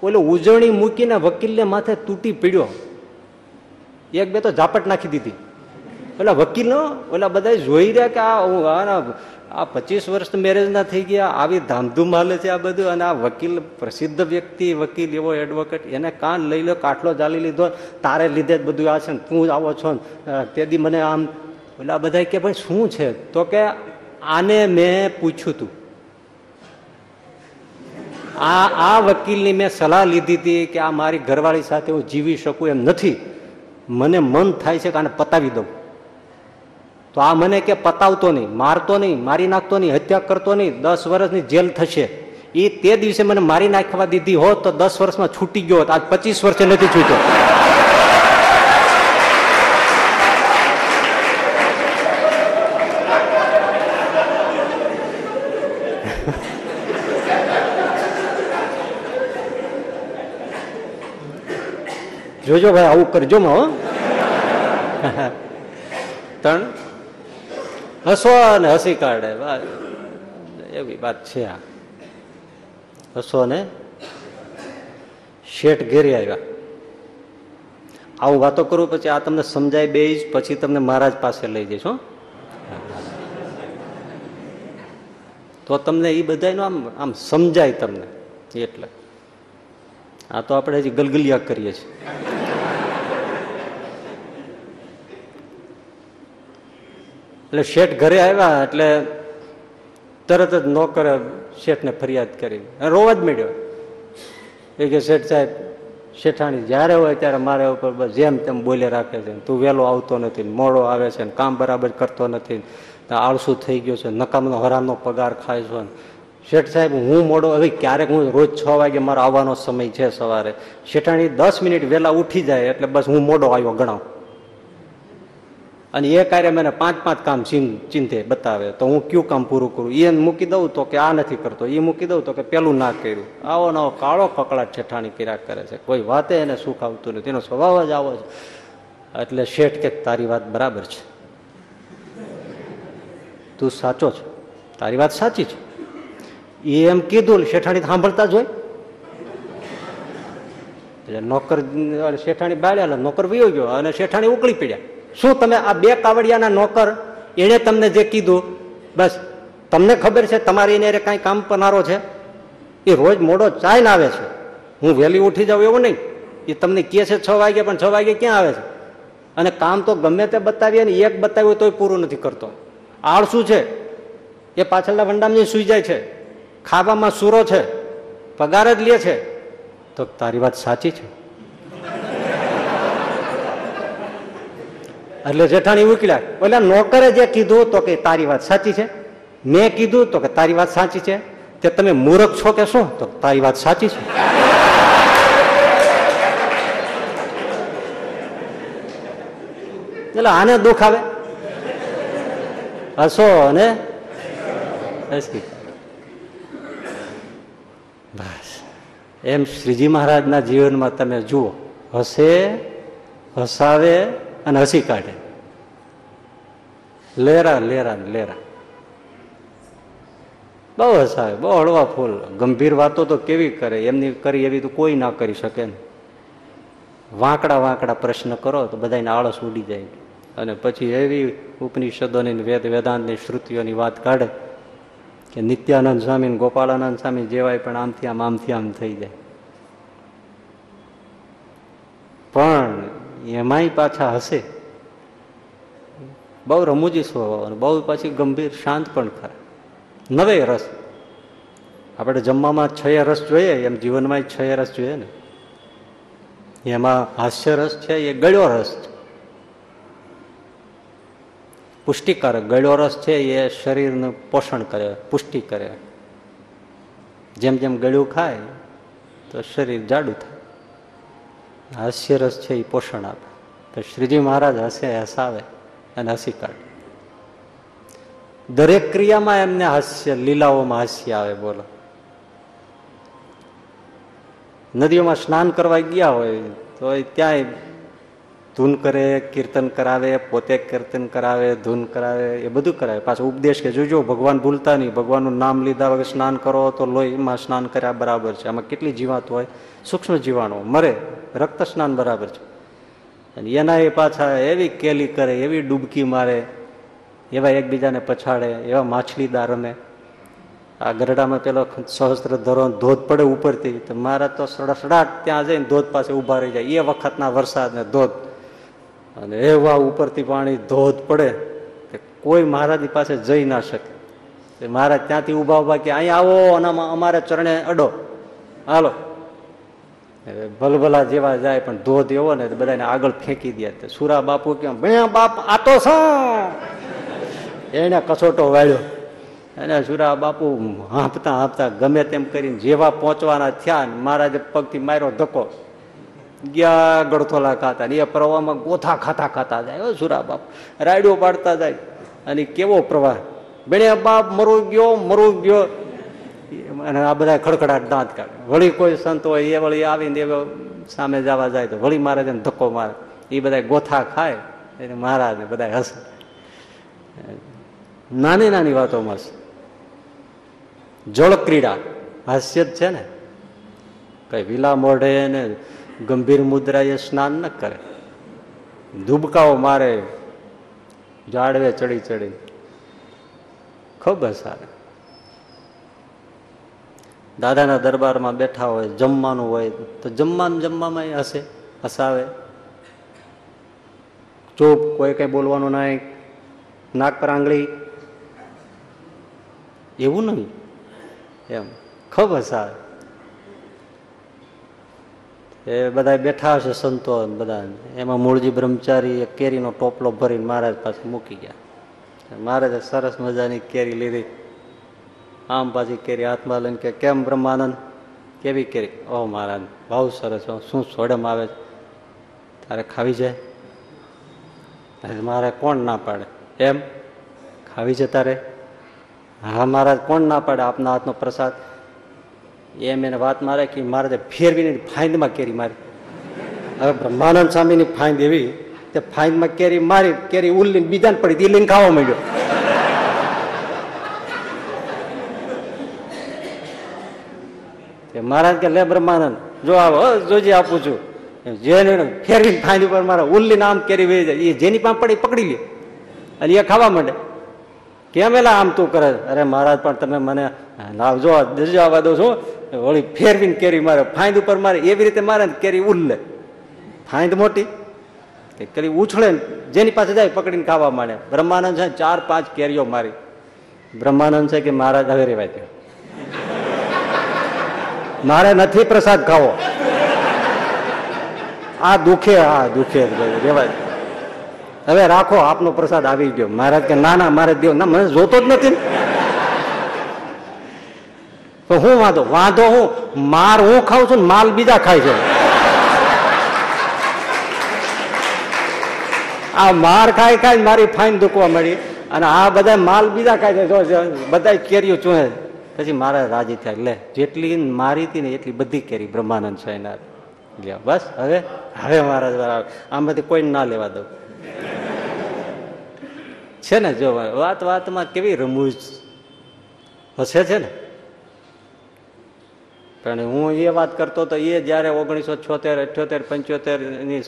ઓલો ઉજવણી મૂકીને વકીલને માથે તૂટી પીડ્યો. એક બે તો ઝાપટ નાખી દીધી. ઓલા વકીલનો ઓલા બધા જોઈ રહ્યા કે આ હું આ પચીસ વર્ષ મેરેજના થઈ ગયા, આવી ધામધૂમ હાલે છે આ બધું. અને આ વકીલ, પ્રસિદ્ધ વ્યક્તિ, વકીલ એવો એડવોકેટ એને કાન લઈ લો, કાટલો ચાલી લીધો, તારે લીધે જ બધું આ છે ને, તું આવો છો ને. દી મને આમ ઓલા બધા કે ભાઈ શું છે? તો કે આને મેં પૂછ્યું તું. આ આ વકીલની મેં સલાહ લીધી હતી કે આ મારી ઘરવાળી સાથે હું જીવી શકું એમ નથી. મને મન થાય છે કે આને પતાવી દઉં. તો આ મને કે પતાવતો નહીં, મારતો નહીં, મારી નાખતો નહીં, હત્યા કરતો નહીં, દસ વર્ષની જેલ થશે. એ તે દિવસે મને મારી નાખવા દીધી હોત તો દસ વર્ષમાં છૂટી ગયો હોત, આજ પચીસ વર્ષે નથી છૂટ્યો. જોજો ભાઈ, આવું કરજો માં, હો. ત્રણ. હસો અને હસી કાઢે. એવી વાત છે આ. હસો ને શેઠ ઘેરી આવ્યા. આવું વાતો કરું પછી આ તમને સમજાય બે જ પછી તમને મહારાજ પાસે લઈ જઈશ તો તમને એ બધાનો આમ આમ સમજાય તમને, એટલે. આ તો આપણે હજી ગલગલિયા કરીએ છીએ. એટલે શેઠ ઘરે આવ્યા એટલે તરત જ નોકરે શેઠને ફરિયાદ કરી. રોવા જ મળ્યો એ કે શેઠ સાહેબ, શેઠાણી જ્યારે હોય ત્યારે મારા ઉપર જેમ તેમ બોલે રાખે છે. તું વહેલો આવતો નથી, મોડો આવે છે કામ બરાબર કરતો નથી આળસુ થઈ ગયો છે નકામનો હરામનો પગાર ખાય છે શેઠ સાહેબ, હું મોડો હવે ક્યારેક હું રોજ છ વાગે મારો આવવાનો સમય છે સવારે. શેઠાણી દસ મિનિટ વહેલા ઉઠી જાય એટલે બસ હું મોડો આવ્યો ગણાવ. અને એ કાર્ય મને પાંચ પાંચ કામ ચિંતે બતાવે. તો હું કયું કામ પૂરું કરું? એ મૂકી દઉં તો કે આ નથી કરતો. એ મૂકી દઉં તો કે પેલું ના કર્યું. આવો નવો કાળો કકડાટ છેઠાણી કર્યા કરે છે. કોઈ વાતે એને સુખ આવતું નથી. એનો સ્વભાવ જ આવો છે. એટલે શેઠ કે, તારી વાત બરાબર છે. તું સાચો છે. તારી વાત સાચી છે. એ એમ કીધું શેઠાણી સાંભળતા જ હોય. એટલે નોકર શેઠાણી બાળ્યા નોકર વયો ગયો અને શેઠાણી ઉકળી પડ્યા. શું તમે આ બે કાવડિયાના નોકર? એણે તમને જે કીધું, બસ, તમને ખબર છે તમારી એને કાંઈ કામ પનારો છે? એ રોજ મોડો ચાય આવે છે. હું વહેલી ઉઠી જાઉં એવું નહીં. એ તમને કહે છે છ વાગે, પણ છ વાગે ક્યાં આવે છે? અને કામ તો ગમે તે બતાવીએ ને, એક બતાવ્યું તોય પૂરું નથી કરતો. આળસું છે. એ પાછળના વંડામની સુઈ જાય છે. ખાવામાં સૂરો છે, પગાર જ લે છે, તો તારી વાત સાચી છે. એટલે જેઠાણી ઉકળ્યા એટલે નોકરે જે કીધું તો કે તારી વાત સાચી છે, મેં કીધું તો કે તારી વાત સાચી છે, તે તમે મૂર્ખ છો કે શું? તો તારી વાત સાચી છે. એટલે આને દુઃખ આવે. હસો અને હસી બસ એમ શ્રીજી મહારાજના જીવનમાં તમે જુઓ, હસે, હસાવે અને હસી કાઢે. લેરા લેરા લેરા. બહુ હસાવે, બહુ હળવા ફૂલ. ગંભીર વાતો તો કેવી કરે? એમની કરી એવી તો કોઈ ના કરી શકે ને વાંકડા વાંકડા પ્રશ્ન કરો તો બધાને આળસ ઉડી જાય. અને પછી એવી ઉપનિષદોની વેદ, વેદાંતની શ્રુતિઓની વાત કાઢે કે નિત્યાનંદ સ્વામી ગોપાળાનંદ સ્વામી જેવાય પણ આમથી આમ આમથી આમ થઈ જાય. પણ એમાંય પાછા હશે. બહુ રમૂજી સ્વભાવ બહુ પાછી ગંભીર, શાંત પણ ખરા. નવે રસ. આપણે જમવામાં છ રસ જોઈએ, એમ જીવનમાં છ રસ જોઈએ ને. એમાં હાસ્ય રસ છે, એ ગળ્યો રસ છે. પુષ્ટિકારક ગળ્યો રસ છે એ શરીરનું પોષણ કરે, પુષ્ટિ કરે. જેમ જેમ ગળ્યું ખાય, તો શરીર જાડું થાય. હાસ્ય રસ છે એ પોષણ આપે. તો શ્રીજી મહારાજ હસે હસાવે અને હસી કાઢે. દરેક ક્રિયામાં એમને હાસ્ય, લીલાઓમાં હાસ્ય આવે, બોલો. નદીઓમાં સ્નાન કરવા ગયા હોય, તો ત્યાંય ધૂન કરે, કીર્તન કરાવે, પોતે કીર્તન કરાવે, ધૂન કરાવે, એ બધું કરાવે. પાછો ઉપદેશ કે જોજો ભગવાન ભૂલતા નહીં, ભગવાનનું નામ લીધા વગર સ્નાન કરો તો લોહીમાં સ્નાન કર્યા બરાબર છે. આમાં કેટલી જીવાત હોય? સૂક્ષ્મ જીવાણુ મરે, રક્ત સ્નાન બરાબર છે. અને એના એ પાછા એવી કેલી કરે, એવી ડૂબકી મારે, એવા એકબીજાને પછાડે, એવા માછલીદાર રમે. આ ગરડામાં પેલો સહસ્ત્ર ધરો ધોધ પડે ઉપરથી. તો મારા તો સડાસડાટ ત્યાં જઈને ધોધ પાસે ઊભા રહી જાય. એ વખતના વરસાદને ધોધ. અને એવા ઉપરથી પાણી ધોધ પડે કે કોઈ મહારાજની પાસે જઈ ના શકે. મહારાજ ત્યાંથી ઊભા ઊભા કે, અહીં આવો અને અમારે ચરણે અડો. હાલો. ભલભલા જેવા જાય, પણ ધોધ એવો ને બધાને આગળ ફેંકી દે. સુરા બાપુ કેમ ભણ્યા બાપ આતો તો એને કસોટો વાળ્યો. અને સુરા બાપુ હાંપતા હાંપતા ગમે તેમ કરીને જેવા પહોંચવાના થયા મહારાજે પગથી માર્યો ધક્કો. ગયા ગળથોલા ખાતા ને એ પ્રવાહમાં ગોથા ખાતા ખાતા જાય સુરા બાપ. રાયડો પાડતા જાય. અને કેવો પ્રવાહ? બેણે બાપ મરું ગયો મરું ગયો. અને આ બધા ખડખડાટ દાંત કાઢે. વળી કોઈ સંત હોય, એ વળી આવીને એ સામે જવા જાય તો વળી મહારાજ ધક્કો મારે. એ બધા ગોથા ખાય, એને મહારાજ બધા હસે. નાની નાની વાતોમાં જળ ક્રીડા હાસ્ય જ છે ને. કઈ વિલા મોઢે ને ગંભીર મુદ્રા એ સ્નાન ન કરે. ધુબકાઓ મારે જાડવે ચડી ચડી. ખૂબ સારે. દાદાના દરબારમાં બેઠા હોય, જમવાનું હોય, તો જમવાનું જમવામાં હશે, હસાવે. ચૂપ, કોઈ કંઈ બોલવાનું નહીં, નાક પર આંગળી. એવું નહીં. એમ. ખૂબ સાર. એ બધા બેઠા હશે સંતો બધા એમાં મૂળજી બ્રહ્મચારી એક કેરીનો ટોપલો ભરીને મહારાજ પાસે મૂકી ગયા. મહારાજે સરસ મજાની કેરી લીધી. આમ પાછી કેરી હાથમાં લઈને કે, કેમ બ્રહ્માનંદ? કેવી કેરી? ઓ મહારાજ બહુ સરસ શું સોડમ આવે તારે ખાવી જાય મારે કોણ ના પાડે? એમ? ખાવી છે તારે? હા મહારાજ, કોણ ના પાડે આપના હાથનો પ્રસાદ? એમ એને વાત મારે કે મહારાજે ફેરવીને ફાઇંદમાં કેરી મારી. હવે બ્રહ્માનંદ સ્વામીની ફાઇંદ એવી તે ફાઇંદમાં કેરી મારી, કેરી ઉલ્લીને બીજાને પડી તે ખાવા માંડ્યો. મહારાજ કે, લે બ્રહ્માનંદ, જો આવો જોજે આપું છું. જેને ફેરવીને ફાઇંદ ઉપર મારા ઉલ્લીને આમ કેરી વહી જાય. એ જેની પાસે પડી પકડી લે. અને એ ખાવા માંડે. કેમ એલા આમ તું કરે? અરે મહારાજ, પણ તમે મને લાવજો દેજો આવવા દો છો. વળી ફેરવીને કેરી મારે, ફાંદ ઉપર મારે, એવી રીતે મારે કેરી ઉલ્લે ફાંદ મોટી કેરી ઉછળે જેની પાસે જાય પકડીને ખાવા માંડે. બ્રહ્માનંદ છે ચાર પાંચ કેરીઓ મારી. બ્રહ્માનંદ છે કે મહારાજ, હવે રેવાય ત્યાં મારે નથી પ્રસાદ ખાવો. આ દુખે હા દુખે, રેવાય હવે રાખો, આપનો પ્રસાદ આવી ગયો. મહારાજ કે, ના ના, મારે દેવ, ના, મને જોતો જ નથી તો હું વાંધો વાંધો હું, માર હું ખાઉં છું માલ બીજા ખાય છે. આ માર ખાય ખાઈ મારી ફાઇન દુખવા મળી અને આ બધા માલ બીજા ખાય છે બધા કેરીઓ ચૂહે. પછી મારા રાજી થાય, લે, જેટલી મારી હતી ને એટલી બધી કેરી બ્રહ્માનંદ સ્વાયના બસ, હવે હવે મહારાજ આમાંથી કોઈને ના લેવા દઉં. છે ને, જો વાત વાતમાં કેવી રમૂજ હશે છે ને? પણ હું એ વાત કરતો તો એ જ્યારે ઓગણીસો છોતેર અઠ્યોતેર પંચોતેરની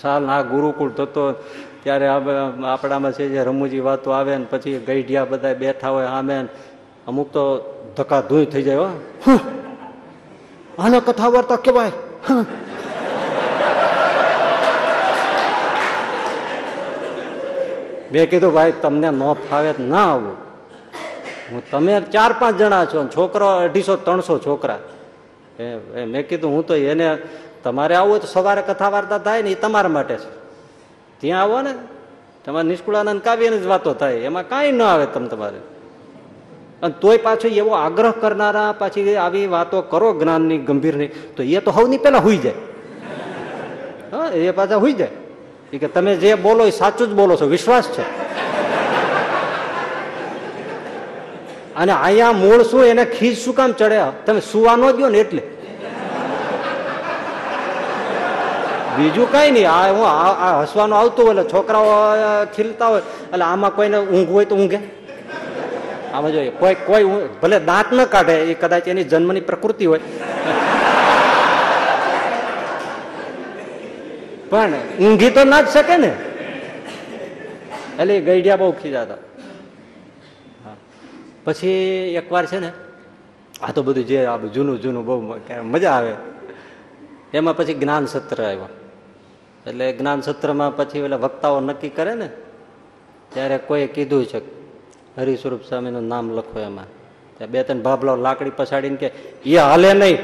સાલ આ ગુરુકુળ થતો ત્યારે આપણામાં છે જે રમૂજી વાતો આવે ને પછી ગઈઢિયા બધા બેઠા હોય આમે અમુક તો ધક્કા ધૂઈ થઈ જાય આનો કથા વાર્તા કહેવાય. મેં કીધું ભાઈ તમને ન ફાવે ના આવું. હું તમે ચાર પાંચ જણા છો છોકરો અઢીસો ત્રણસો છોકરા. મેં કીધું, હું તો એને તમારે આવું તો સવારે કથા વાર્તા થાય ને એ તમારા માટે છે. ત્યાં આવો ને. તમારે નિષ્કુળાનંદ કાવ્યની જ વાતો થાય. એમાં કાંઈ ન આવે તમ તમારે. અને તોય પાછો એવો આગ્રહ કરનારા પાછી આવી વાતો કરો જ્ઞાનની, ગંભીરની, તો એ તો હવની પહેલા હોઈ જાય. હા, એ પાછા હોઈ જાય. કે તમે જે બોલો એ સાચું જ બોલો છો. વિશ્વાસ છે. અને અહીંયા મૂળ શું, એને ખીજ શું કામ ચડે? તમે સુવાનો દો ને એટલે. બીજું કઈ નહીં. આ હું આ- હસવાનું આવતું હોય એટલે છોકરાઓ ખીલતા હોય. એટલે આમાં કોઈને ઊંઘ હોય તો ઊંઘે. આમાં જોઈએ, કોઈ કોઈ ભલે દાંત ન કાઢે, એ કદાચ એની જન્મની પ્રકૃતિ હોય. પણ ઊંઘી તો ના જ શકે ને. એટલે ગઈડિયા બહુ ખીજાતા. પછી એકવાર છે ને, આ તો બધું જે આ જૂનું જૂનું બહુ મજા આવે. એમાં પછી જ્ઞાન સત્ર આવ્યો. એટલે જ્ઞાન સત્રમાં પછી ઓલા વક્તાઓ નક્કી કરે ને, ત્યારે કોઈએ કીધું છે, હરિસ્વરૂપ સ્વામીનું નામ લખો એમાં. ત્યાં બે ત્રણ ભાભલાઓ લાકડી પછાડીને કે એ હાલે નહીં.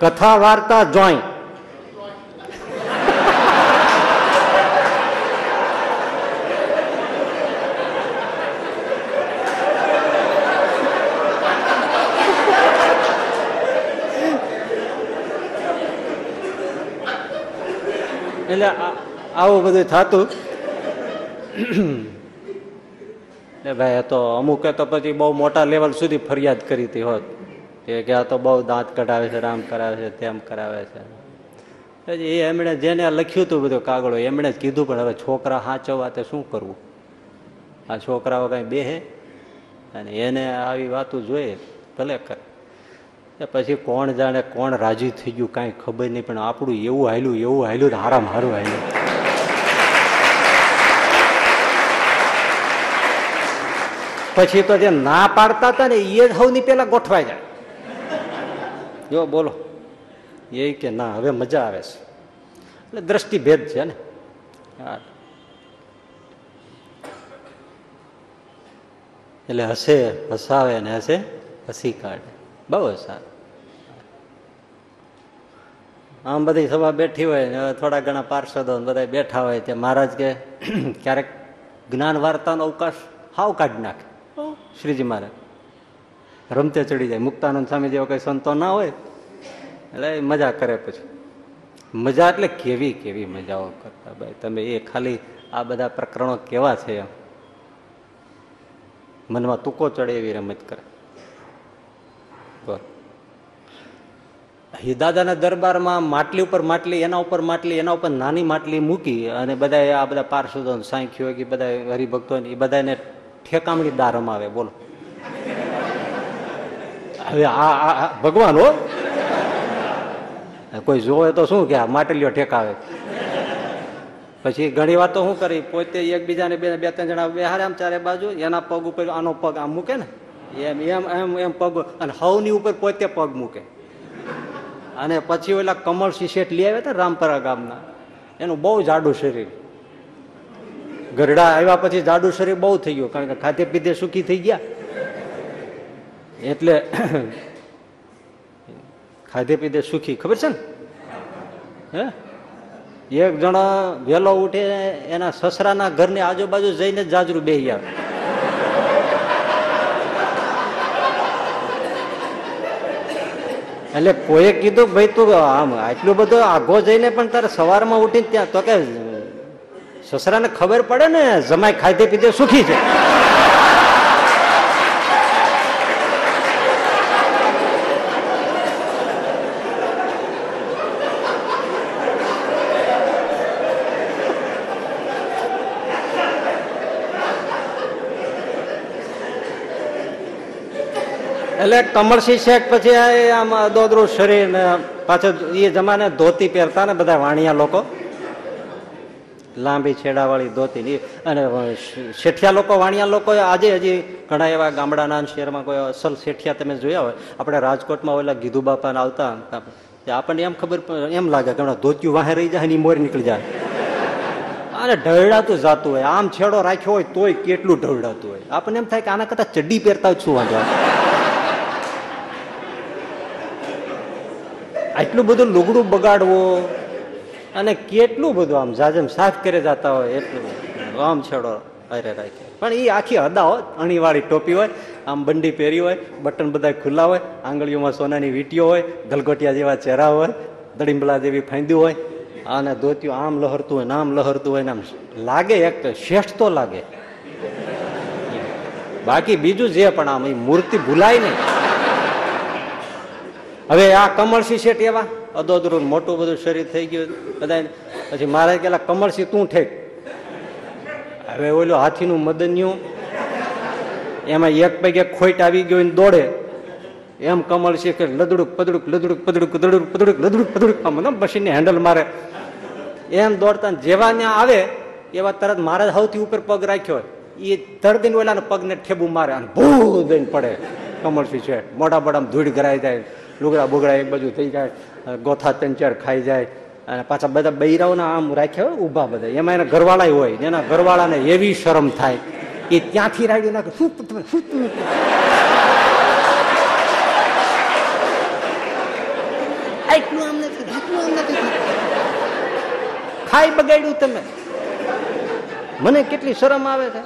કથા વાર્તા જોઈ. એટલે આવું બધું થતું. ને ભાઈ તો અમુકે તો પછી બહુ મોટા લેવલ સુધી ફરિયાદ કરી હતી હોત. કે આ તો બહુ દાંત કઢાવે છે, રામ કરાવે છે, તેમ કરાવે છે. એ એમણે જેને લખ્યું હતું બધું કાગળો, એમણે જ કીધું, પણ હવે છોકરા સાચવવા તે શું કરવું? આ છોકરાઓ કઈ બેહે? અને એને આવી વાતો જોઈએ, ભલે કરે. એ પછી કોણ જાણે કોણ રાજી થઈ ગયું, કાંઈ ખબર નહીં, પણ આપણું એવું હાલ્યું એવું હાલ્યું હારામ હારું હાલ્યું. પછી તો જે ના પાડતા હતા ને એ જ સૌની પેલા ગોઠવાઈ જાય. જો બોલો. એ કે ના, હવે મજા આવે છે. એટલે દ્રષ્ટિ ભેદ છે ને. એટલે હસે હસાવે ને હશે, હસી કાઢે. બહુ સારું. આમ બધી સભા બેઠી હોય ને થોડા ઘણા પાર્ષદો બધા બેઠા હોય તે મહારાજ કે *clears throat* ક્યારેક જ્ઞાન વાર્તાનો અવકાશ હાવ કાઢી નાખે. શ્રીજી મહારાજ. રમતે ચડી જાય. મુક્તાનંદ સ્વામી જેવા કઈ સંતો ના હોય એટલે એ મજા કરે પછી. મજા એટલે કેવી કેવી મજાઓ કરતા ભાઈ. તમે એ ખાલી આ બધા પ્રકરણો કેવા છે એમ. મનમાં તુકો ચડે એવી રમત કરે. હિદાદાના દરબારમાં માટલી ઉપર માટલી, એના ઉપર માટલી, એના ઉપર નાની માટલી મૂકી અને બધા આ બધા પાર્ષદો સાંખ્યો કે બધા હરિભક્તો એ બધાને ઠેકામણી દાર રમાવે, બોલો. હવે આ ભગવાન હો. કોઈ જોવે તો શું કે આ માટલીઓ ઠેકાવે? પછી ઘણી વાર તો શું કરી, પોતે એકબીજાને બે બે, ત્રણ જણા બેહારે આમ ચારે બાજુ, એના પગ ઉપર આનો પગ આમ મૂકે ને? એમ એમ એમ એમ પગ, અને હવની ઉપર પોતે પગ મૂકે. અને પછી ઓલા કમળસી શેઠ લઈ આવ્યા હતા રામપરા ગામના. એનું બહુ જાડું શરીર. ગરડા આવ્યા પછી જાડું શરીર બહુ થઈ ગયું, કારણ કે ખાધે પીધે સુખી થઈ ગયા. એટલે *coughs* ખાધે પીધે સુખી. ખબર છે ને? હે? એક જણા વહેલો ઉઠે, એના સસરાના ઘરની આજુબાજુ જઈને જાજરું બેહી આવે. એટલે કોઈએ કીધું, ભાઈ તું આમ આટલું બધું આઘો જઈને પણ તારે સવારમાં ઉઠીને ત્યાં, તો કે, સસરાને ખબર પડે ને, જમાઈ ખાધે પીધે, સુખી છે. એટલે કમળસિંહ શેખ પછી આમ દોદરું શરીર ને પાછળ એ જમાને ધોતી પહેરતા ને બધા વાણિયા લોકો. લાંબી છેડાવાળી ધોતી અને શેઠિયા લોકો, વાણિયા લોકો આજે હજી ઘણા એવા ગામડાના શહેરમાં કોઈ અસલ શેઠિયા તમે જોયા હોય, આપણે રાજકોટમાં ઓલા ગીધુ બાપાને આવતા આપણને એમ ખબર એમ લાગે કે હમણાં ધોતિયું વાહે રહી જાય ને મોર નીકળી જાય. અને ઢળડાતું જાતું હોય, આમ છેડો રાખ્યો હોય તોય કેટલું ઢળડાતું હોય. આપણને એમ થાય કે આના કરતા ચડ્ડી પહેરતા છું વાંધો આટલું બધું લુગડું બગાડવો અને કેટલું બધું આમ જાજમ સાફ કરે જતા હોય એટલું આમ છેડો અરે રાખે. પણ એ આખી હદા હોય અણીવાળી ટોપી હોય, આમ બંડી પહેરી હોય, બટન બધા ખુલ્લા હોય, આંગળીઓમાં સોનાની વીટીઓ હોય, ગલગોટિયા જેવા ચહેરા હોય દડીંબલા જેવી ફાંદ્યું હોય અને ધોતિયું આમ લહરતું હોય આમ લહરતું હોય આમ લાગે એક તો શ્રેષ્ઠ તો લાગે. બાકી બીજું જે પણ આમ એ મૂર્તિ ભૂલાય નહીં. હવે આ કમળસિંહ શેઠ એવા? અદોદરું મોટું બધું શરીર થઈ ગયું બધા પછી મારે કેલા કમળસિંહ, તું ઠેક. હવે ઓલું હાથીનું મદન્યું એમાં એક પૈકી ખોઈટ આવી ગયો ને દોડે. એમ કમળસિંહ કે લદડુક, પદડુક લદડુક પદડુક લદડુક પદડુક લદડુક, પદડુક મશીનને હેન્ડલ મારે. એમ દોડતા જેવા ત્યાં આવે, એવા તરત મારે સૌથી ઉપર પગ રાખ્યો એ તરદીને ઓલા પગને ઠેબુ મારે અને ભૂ દઈને પડે. કમળસી છે મોટા મોટા ધૂળ ગરાઈ જાય. લુગડા બુગડા એક બાજુ થઈ જાય ગોથા ત્રણ ચાર ખાઈ જાય અને પાછા બધા બૈરાઓના આમ રાખ્યા હોય ઊભા બધા. એમાં એના ઘરવાળા હોય એના ઘરવાળાને એવી શરમ થાય એ ત્યાંથી રાડ્યું નાખે શું તમે શું આટલું આમ નથી આટલું આમ નથી ખાઈ બગાડ્યું તમે. મને કેટલી શરમ આવે છે?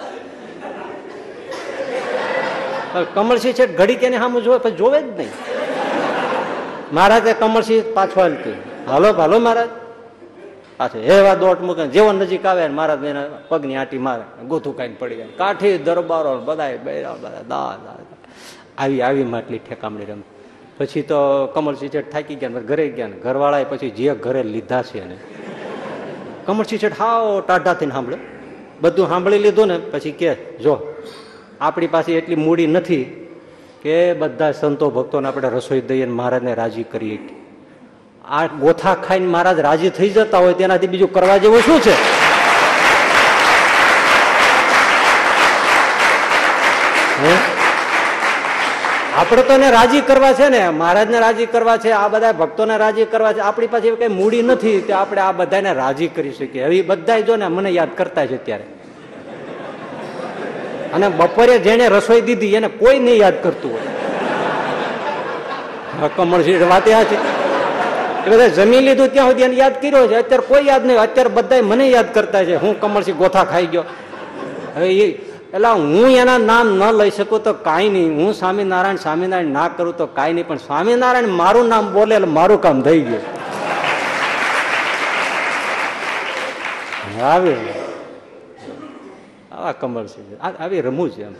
કમળસિંહ છે ઘડી તેને સામે જોવે પછી જોવે જ નહીં. મહારાજે કમળસિંહ પાછો હાલતી હાલો, ભાલો મહારાજ. પાછો એવા દોટ મૂકે જેવો નજીક આવે ને મહારાજ એને પગની આંટી મારે ગોથું કાંઈ પડી જાય કાઠી દરબારો બધા બૈરા બધા દા દા આવી આવી માટલી ઠેકામણી રમ. પછી તો કમળસિંહ છેઠ થાકી ગયા ઘરે ગયા ને ઘરવાળાએ પછી જે ઘરે લીધા છે એને. કમળસિંહ છેઠ હાવ ટાઢાથી સાંભળે બધું સાંભળી લીધું ને પછી કે, જો, આપણી પાસે એટલી મૂડી નથી કે બધા સંતો ભક્તોને આપણે રસોઈ દઈએ મહારાજને રાજી કરીએ. આ ગોથા ખાઈને મહારાજ રાજી થઈ જતા હોય તેનાથી બીજું કરવા જેવું શું છે? આપણે તો એને રાજી કરવા છે ને, મહારાજને રાજી કરવા છે, આ બધા ભક્તોને રાજી કરવા છે. આપણી પાસે કઈ મૂડી નથી કે આપણે આ બધાને રાજી કરી શકીએ. હવે બધા જો ને મને યાદ કરતા છે ત્યારે અને બપોરે જેને રસોઈ દીધી એને કોઈ નહીં યાદ કરતું હોય. હા, કમળસિંહ વાત આ છે. એ બધા જમી લીધું ત્યાં સુધી એને યાદ કર્યો છે. અત્યારે કોઈ યાદ નહીં. અત્યારે બધા મને યાદ કરતા છે. હું કમળસિંહ ગોથા ખાઈ ગયો. હવે એ એટલે હું એના નામ ન લઈ શકું તો કાંઈ નહીં. હું સ્વામિનારાયણ સ્વામિનારાયણ ના કરું તો કાંઈ નહીં. પણ સ્વામિનારાયણ મારું નામ બોલે એટલે મારું કામ થઈ ગયું. આવી. આવા કમળ છે. આવી રમું છે એમ.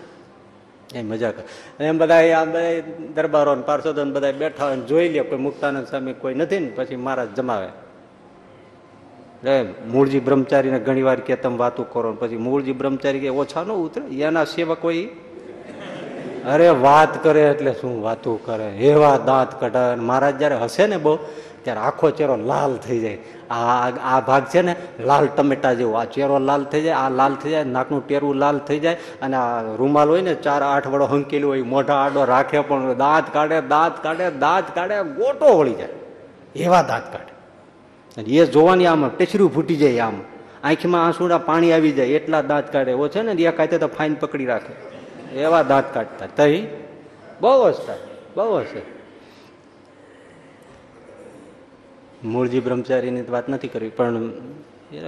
એ મજા કરે એમ બધા આ બધા દરબારો પાર્ષદો બધા બેઠા હોય જોઈ લે કોઈ મુક્તાનંદ સ્વામી કોઈ નથી ને, પછી મહારાજ જમાવે. મૂળજી બ્રહ્મચારીને ઘણી વાર કે તમે વાતું કરો પછી મૂળજી બ્રહ્મચારી કે ઓછા ન ઉતરે. એના સેવકો કોઈ અરે વાત કરે એટલે શું વાતું કરે? એવા દાંત કઢાવે મહારાજ જયારે હશે ને બહુ ત્યારે આખો ચહેરો લાલ થઈ જાય. આ આ ભાગ છે ને લાલ ટમેટા જેવો. આ ચહેરો લાલ થઈ જાય, આ લાલ થઈ જાય, નાકનું ટેરવું લાલ થઈ જાય અને આ રૂમાલ હોય ને ચાર આઠ વડો હંકેલું હોય, મોઢા આડો રાખે પણ દાંત કાઢે દાંત કાઢે દાંત કાઢે, ગોટો વળી જાય. એવા દાંત કાઢે. અને એ જોવાની આમ ટેચરું ફૂટી જાય આમ. આંખમાં આંસુડા પાણી આવી જાય, એટલા દાંત કાઢે. એવો છે ને એ કાંઈ તો ફાઇન પકડી રાખે. એવા દાંત કાઢતા. તહી બહુ હસતા બહુ હશે મૂળજી બ્રહ્મચારીની વાત નથી કરવી, પણ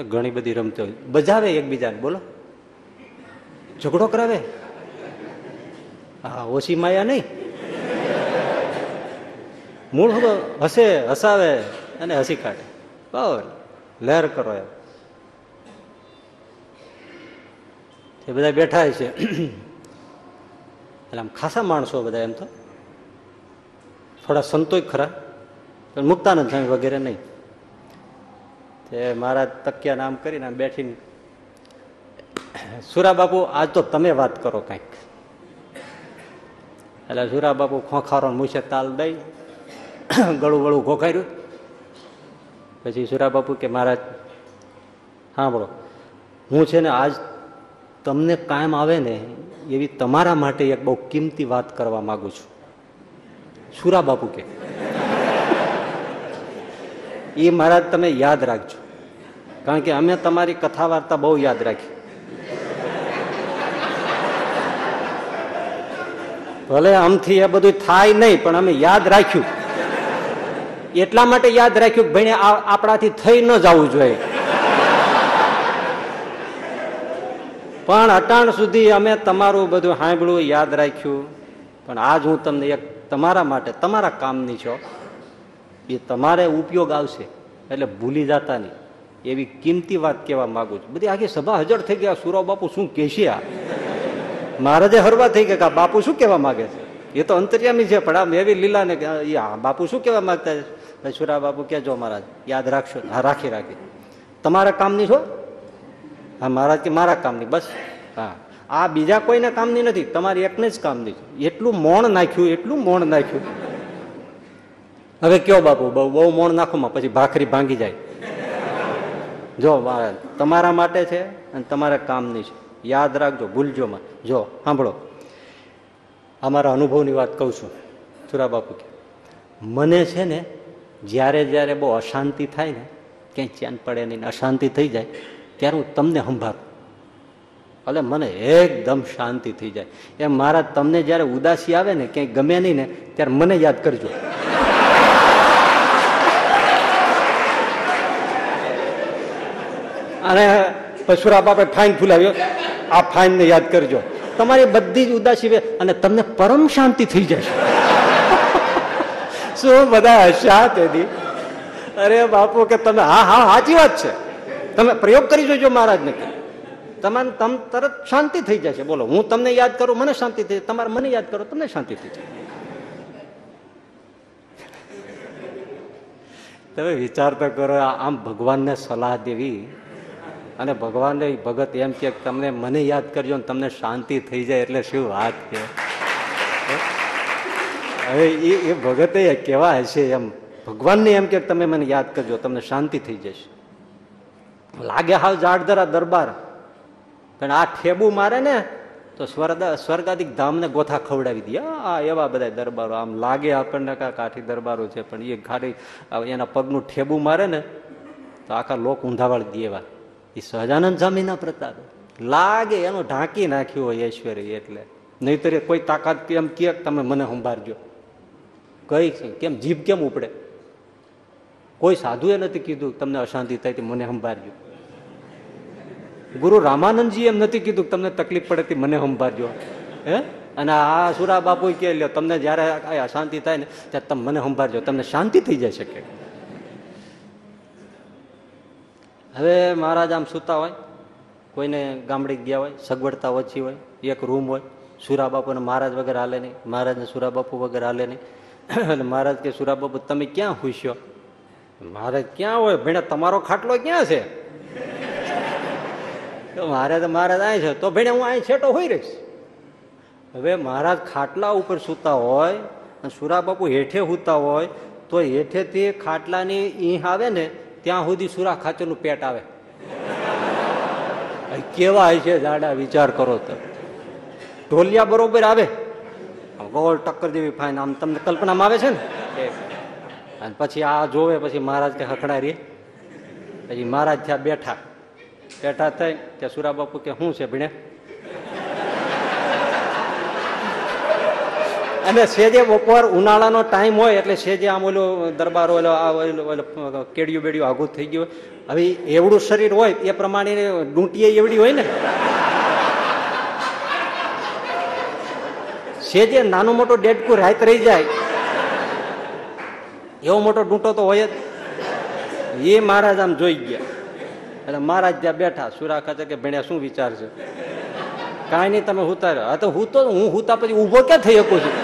ઘણી બધી રમતો બજાવે એકબીજાને, બોલો. ઝઘડો કરાવે? હા, ઓછી માયા નહીં. મૂળ હસે, હસાવે અને હસી કાઢે. બરાબર લહેર કરો એમ. એ બધા બેઠા છે. એટલે આમ ખાસા માણસો બધા એમ તો. થોડા સંતોય ખરા. પણ મુક્તાનંદ સ્વામી વગેરે નહીં. તે મારા તકિયા નામ કરીને આમ બેઠીને સુરા આજ તો તમે વાત કરો કંઈક. એટલે સુરા બાપુ ખોખારો મૂછે તાલ દઈ, ગળું ગળું ખોખાર્યું પછી સુરા બાપુ કે મહારાજ સાંભળો હું છે ને આજ તમને કાયમ આવે ને એવી તમારા માટે એક બહુ કિંમતી વાત કરવા માગું છું. સુરા બાપુ કે એ મહારાજ તમે યાદ રાખજો. કારણ કે અમે તમારી કથા વાર્તા બહુ યાદ રાખી. ભલે આમથી એ બધું થાય નહીં, પણ અમે યાદ રાખ્યું. એટલા માટે યાદ રાખ્યું કે ભાઈ આપણાથી થઈ ન જવું જોઈએ. પણ અટાણ સુધી અમે તમારું બધું સાંભળ્યું, યાદ રાખ્યું. પણ આજ હું તમને એક તમારા માટે, તમારા કામની છો. એ તમારે ઉપયોગ આવશે, એટલે ભૂલી જતા નહીં. એવી કિંમતી વાત કહેવા માંગુ છું. બધી આખી સભા હજર થઈ ગયા. સુરો બાપુ શું કહેશે આ? મહારાજે હરવા થઈ ગયા બાપુ શું કહેવા માંગે છે? એ તો અંતર્યામી છે, પણ આમ એવી લીલા ને બાપુ શું કહેવા માંગતા છે? સુરા બાપુ, કહેજો મહારાજ. યાદ રાખશો, હા, રાખી રાખી. તમારા કામની છો? હા, મહારાજ, કે મારા કામની. બસ, હા. આ બીજા કોઈને કામની નથી, તમારી એકને જ કામની છે. એટલું મોણ નાખ્યું, એટલું મોણ નાખ્યું. હવે કયો બાપુ? બહુ બહુ મોણ નાખોમાં, પછી ભાખરી ભાંગી જાય. જો તમારા માટે છે અને તમારા કામની છે. યાદ રાખજો, ભૂલજો માં જો, સાંભળો. અમારા અનુભવની વાત કહું છું. ચુરા બાપુ કે, મને છે ને, જ્યારે જ્યારે બહુ અશાંતિ થાય ને, ક્યાંય ચેન પડે નહીં અશાંતિ થઈ જાય, ત્યારે હું તમને સંભાળું. એટલે મને એકદમ શાંતિ થઈ જાય. એમ મારા તમને જ્યારે ઉદાસી આવે ને, ક્યાંય ગમે નહીં ને, ત્યારે મને યાદ કરજો. અને પશુરા બાપે ફાઇન ફૂલાવ્યો. આ ફાઇન ને યાદ કરજો. તમારી બધી જ ઉદાસી અને તમને પરમ શાંતિ થઈ જશે. શું બધા હશા તેથી? અરે બાપુ, કે તમે હા હા, સાચી વાત છે. તમે પ્રયોગ કરી જોજો મહારાજને. તમારે તમ તરત શાંતિ થઈ જશે. બોલો, હું તમને યાદ કરું, મને શાંતિ થઈ. તમારે મને યાદ કરો, તમને શાંતિ થઈ જાય તમે વિચાર તો કરો આમ ભગવાનને સલાહ દેવી અને ભગવાનને ભગત એમ કે તમને મને યાદ કરજો ને તમને શાંતિ થઈ જાય. એટલે શું વાત કે હવે એ એ ભગતે કેવા હશે એમ. ભગવાનને એમ કે તમે મને યાદ કરજો, તમને શાંતિ થઈ જશે. લાગે હાલ જાડધરા દરબાર. પણ આ ઠેબુ મારે ને, તો સ્વર્ગ, સ્વર્ગાધિક ધામને ગોથા ખવડાવી દે. આ એવા બધા દરબારો. આમ લાગે આપણને કા કાઠી દરબારો છે, પણ એ ખાલી એના પગનું ઠેબુ મારે ને, તો આખા લોક ઊંધાવાળી દે એવા એ સહજાનંદ સ્વામીના પ્રતાપ. લાગે એનું ઢાંકી નાખ્યું હોય ઐશ્વર્ય એટલે. નહીતર કોઈ તાકાત કેમ કે તમે મને સંભાળજો. કઈ કેમ જીભ કેમ ઉપડે? કોઈ સાધુએ નથી કીધું તમને અશાંતિ થાય તે મને સંભાળજો. ગુરુ રામાનંદજી એમ નથી કીધું તમને તકલીફ પડે મને સંભાળજો. હે? અને આ સુરા બાપુ કે લ્યો, તમને જયારે અશાંતિ થાય ને, ત્યારે તમે મને સંભાળજો. તમને શાંતિ થઈ જાય શકે. હવે મહારાજ આમ સૂતા હોય, કોઈને ગામડે ગયા હોય, સગવડતા ઓછી હોય, એક રૂમ હોય સુરાબાપુને મહારાજ વગર હાલે નહીં મહારાજને સુરાબાપુ વગર હાલે નહીં. એટલે મહારાજ કે, સુરાબાપુ, તમે ક્યાં ખુશ્યો મહારાજ ક્યાં હોય? ભેણા, તમારો ખાટલો ક્યાં છે? તો મારે તો, મહારાજ અહીં છે. તો ભેણે, હું અહીં છેટો હોઈ રહીશ. હવે મહારાજ ખાટલા ઉપર સૂતા હોય અને સુરાબાપુ હેઠે સૂતા હોય, તો હેઠેથી ખાટલાની ઈંહ આવે ને ત્યાં સુધી સુરા ખાચેલું પેટ આવે. કેવા છે જાડા વિચાર કરો તો. ઢોલિયા બરોબર આવે. ગોળ ટક્કર જેવી ફાઈન આમ તમને કલ્પનામાં આવે છે ને. અને પછી આ જોવે પછી મહારાજ કે હખડા રે. પછી મહારાજ ત્યાં બેઠા. બેઠા થઈ ત્યાં સુરા બાપુ કે શું છે ભીણે? અને સેજે બપોર ઉનાળાનો ટાઈમ હોય એટલે સેજે આમ ઓલો દરબાર ઓલો કેડિયું બેડિયું આઘું થઈ ગયું. હવે એવડું શરીર હોય એ પ્રમાણે ડૂંટીએ એવડી હોય ને. સેજે નાનો મોટો ડેડકું રાત રહી જાય. એવો મોટો ડૂંટો તો હોય જ. એ મહારાજ આમ જોઈ ગયા. એટલે મહારાજ ત્યાં બેઠા. સુરા ખાતે કે ભણ્યા શું વિચાર છે? કાંઈ નહીં, તમે હુતા રહ્યો તો હું તો હું હુતા પછી ઊભો ક્યાં થઈ શકું છું?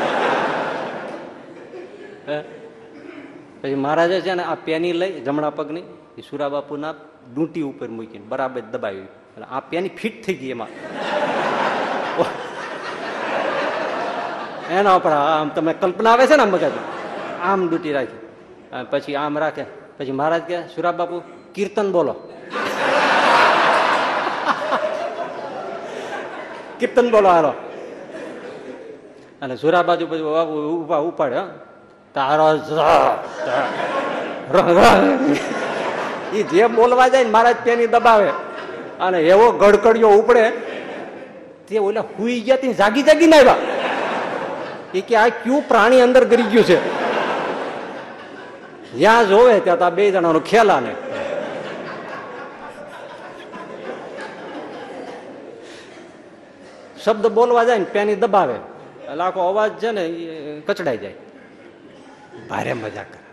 પછી મહારાજે છે ને, આ પેની લઈ, જમણા પગની, એ સુરા બાપુના ડૂંટી ઉપર મૂકીને બરાબર દબાવી. આ પેની ફિટ થઈ ગઈ એમાં. એના ઉપર આમ તમે કલ્પના આવે છે ને આમ મગજ આમ ડૂટી રાખી. પછી આમ રાખે. પછી મહારાજ કે સુરા બાપુ કીર્તન બોલો. કીર્તન બોલો હારો. અને સુરા બાજુ બાજુ ઊભા ઉપાડે તારો એ જે. બોલવા જાય ને મહારાજ તેની દબાવે. અને એવો ગડકડિયો ઉપડે, તે ઓલા હુઈ ગયા તે જાગી જાગી ના આવ્યા. એ કે આ ક્યુ પ્રાણી અંદર ગરી ગયું છે? જ્યાં જોવે ત્યાં બે જણાનો ખેલા ને શબ્દ બોલવા જાય ને પેની દબાવે. એટલે આખો અવાજ છે ને કચડાઈ જાય. ભારે મજા કરે.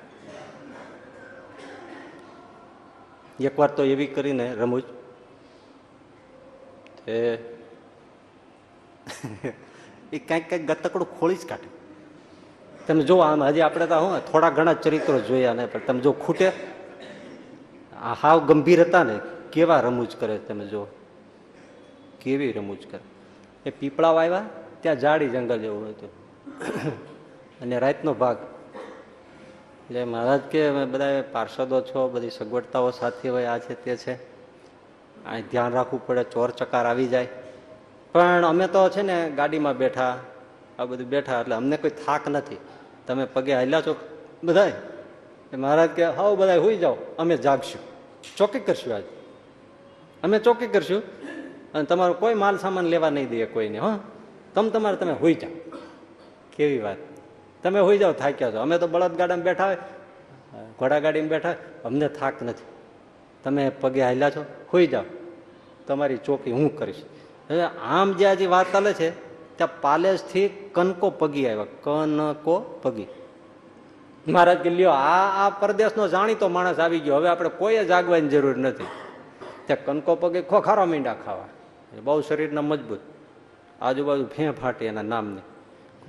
એકવાર તો એવી કરીને રમૂજ એ કાંઈક કાંઈક ગતકડું ખોળી જ કાઢે. તમે જો આમ હજી આપણે તો હું થોડા ઘણા ચરિત્રો જોયા ને, પણ તમે જો ખૂટે હાવ ગંભીર હતા ને, કેવા રમૂજ કરે તમે જો કેવી રમૂજ કરે. એ પીપળા વાવ્યા ત્યાં જાડી જંગલ જેવું હતું. અને રાતનો ભાગ. એટલે મહારાજ કે બધા પાર્ષદો છો, બધી સગવડતાઓ સાથે હોય, આ છે તે છે. આ ધ્યાન રાખવું પડે, ચોર ચકાર આવી જાય. પણ અમે તો છે ને ગાડીમાં બેઠા, આ બધું બેઠા, એટલે અમને કોઈ થાક નથી. તમે પગે હાલ્યા છો બધાય એ મહારાજ કે હાવ બધા હોઈ જાઓ, અમે જાગશું. ચોકી કરશું આજ. અમે ચોકી કરશું. અને તમારો કોઈ માલ સામાન લેવા નહીં દે કોઈને, હા. તમ તમારે તમે હોઈ જાઓ. કેવી વાત? તમે હોઈ જાઓ, થાક્યા છો. અમે તો બળદ ગાડામાં બેઠા હોય. ઘોડા ગાડીમાં બેઠા અમને થાક નથી. તમે પગે હાલ્યા છો, હોઈ જાઓ. તમારી ચોકી હું કરીશ. હવે આમ જે આજે વાત ચાલે છે, ત્યાં પાલેસથી કનકો પગી આવ્યા. કનકો પગી. મહારાજ કે, લ્યો, આ આ પરદેશનો જાણીતો માણસ આવી ગયો. હવે આપણે કોઈ જાગવાની જરૂર નથી. ત્યાં કનકો પગે ખોખારો મીંડા ખાવા. બહુ શરીરના મજબૂત. આજુબાજુ ફેં ફાટે એના નામને.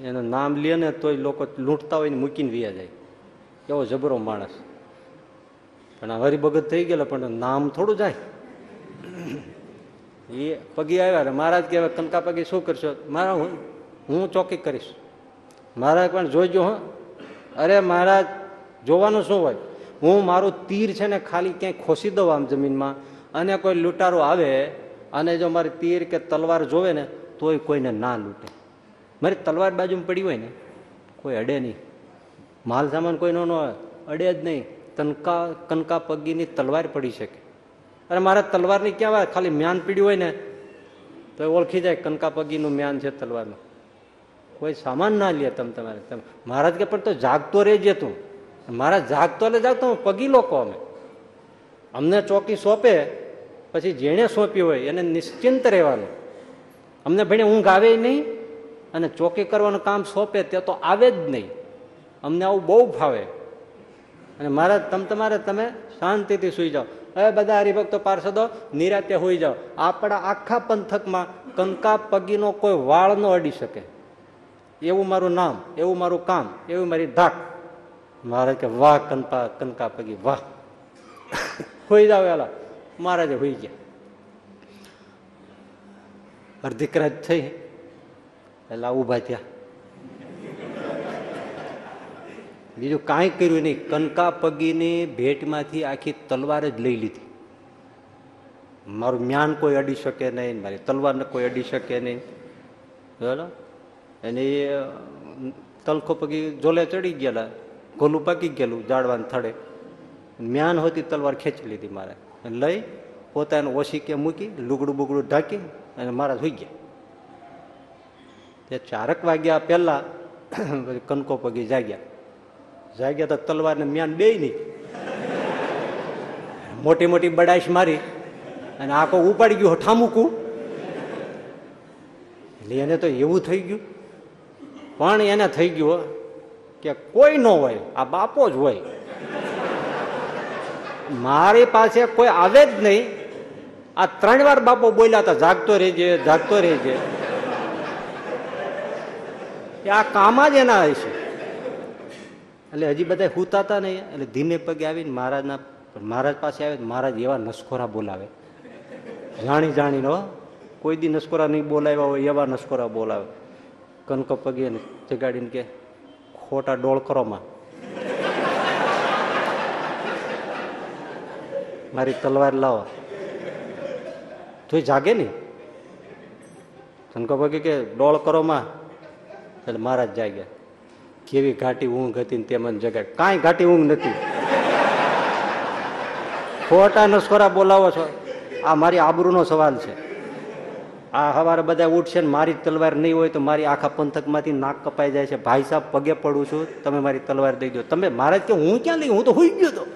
એનું નામ લે ને તોય લોકો લૂંટતા હોય ને મૂકીને વ્યા જાય. એવો જબરો માણસ. પણ આ હરિભગત થઈ ગયેલો, પણ નામ થોડું જાય. એ પગી આવ્યા મહારાજ કે કનકા પગી શું કરશો? મારા હું હું ચોકી કરીશ. મહારાજ પણ જોઈજો હં. અરે મહારાજ, જોવાનું શું હોય? હું મારું તીર છે ને ખાલી ક્યાંય ખોસી દઉં આમ જમીનમાં, અને કોઈ લૂંટારો આવે અને જો મારી તીર કે તલવાર જોવે ને, તોય કોઈને ના લૂંટે. મારી તલવાર બાજુમાં પડી હોય ને, કોઈ અડે નહીં. માલ સામાન કોઈનો ન અડે જ નહીં. તનકા, કનકા પગીની તલવાર પડી શકે. અરે મારા તલવારની ક્યાં વાત? ખાલી મ્યાન પીડ્યું હોય ને, તો એ ઓળખી જાય કનકા પગીનું મ્યાન છે તલવારનું. કોઈ સામાન ના લે તમે તમારે. તમે મહારાજ કે, પણ તો જાગતો રહેજે તું. મહારાજ, જાગતો એટલે જાગતો પગી લોકો અમે. અમને ચોકી સોંપે પછી જેણે સોંપ્યું હોય એને નિશ્ચિંત રહેવાનું. અમને ભણે ઊંઘ આવે નહીં અને ચોકી કરવાનું કામ સોંપે તે તો આવે જ નહીં. અમને આવું બહુ ભાવે. અને મારા તમ તમારે તમે શાંતિથી સુઈ જાઓ. હવે બધા હરિભક્તો પાર્ષદો નિરાતે હોઈ જાઓ. આપણા આખા પંથકમાં કંકા પગીનો કોઈ વાળ ન અડી શકે. એવું મારું નામ, એવું મારું કામ, એવું મારી ધાક. મહારાજ કે વાહ કનપા કનકા પગી, વાહ. *laughs* હોઈ જાવ એલા. મહારાજે હોઈ ગયા. અડધી કરાજ થઈ. એટલે ઊભા થયા. બીજું કાંઈ કર્યું નહીં. કનકા પગીની ભેટમાંથી આખી તલવાર જ લઈ લીધી. મારું જ્ઞાન કોઈ અડી શકે નહીં, મારી તલવારને કોઈ અડી શકે નહીં. બરાબર? અને તલખો પગી જોલે ચડી ગયેલા, ગોલું પાકી ગયેલું જાડવાને થડે. મ્યાન હોતી તલવાર ખેંચી લીધી મારે. લઈ પોતાને ઓછી કે મૂકી, લુગડું બુગડું ઢાંકી અને મારા સુઈ ગયા. તે ચારક વાગ્યા પહેલા કનકો પગી જાગ્યા. જાગ્યા તો તલવારને મ્યાન બે નહીં. મોટી મોટી બડાશ મારી અને આખો ઉપાડી ગયું ઠામુકું. એટલે એને તો એવું થઈ ગયું. પણ એને થઈ ગયું કે કોઈ ન હોય, આ બાપો જ હોય. મારી પાસે કોઈ આવે જ નહીં. આ ત્રણ વાર બાપો બોલ્યા હતા, જાગતો રહેજે જાગતો રહેજે. એ આ કામ જ એના હશે એટલે હજી બધા હુતા હતા નહીં, એટલે ધીમે પગે આવીને મહારાજના, મહારાજ પાસે આવે મહારાજ એવા નસખોરા બોલાવે. જાણી જાણીને કોઈ દી નસકોરા નહીં બોલાવ્યા હોય, એવા નસકોરા બોલાવે. કનકો પગે જગાડીને કે, ખોટા ડોળ કરોમાં મારી તલવાર લાવો. તો જાગે નહીં કનકો પગે કે ડોળ કરોમાં એટલે મહારાજ જાગ્યા કેવી ઘાટી ઊંઘ હતી ને તે મને જગાડ. કાંઈ ઘાટી ઊંઘ નથી. ખોટા નસકોરા બોલાવો છો. આ મારી આબરૂનો સવાલ છે. આ સવારે બધા ઉઠશે ને મારી તલવાર નહીં હોય તો મારી આખા પંથકમાંથી નાક કપાઈ જાય છે. ભાઈ સાહેબ પગે પડું છું. તમે મારી તલવાર દઈ દો તમે મહારાજ કે હું ક્યાં લઈ હું તો હોઈ ગયો તો.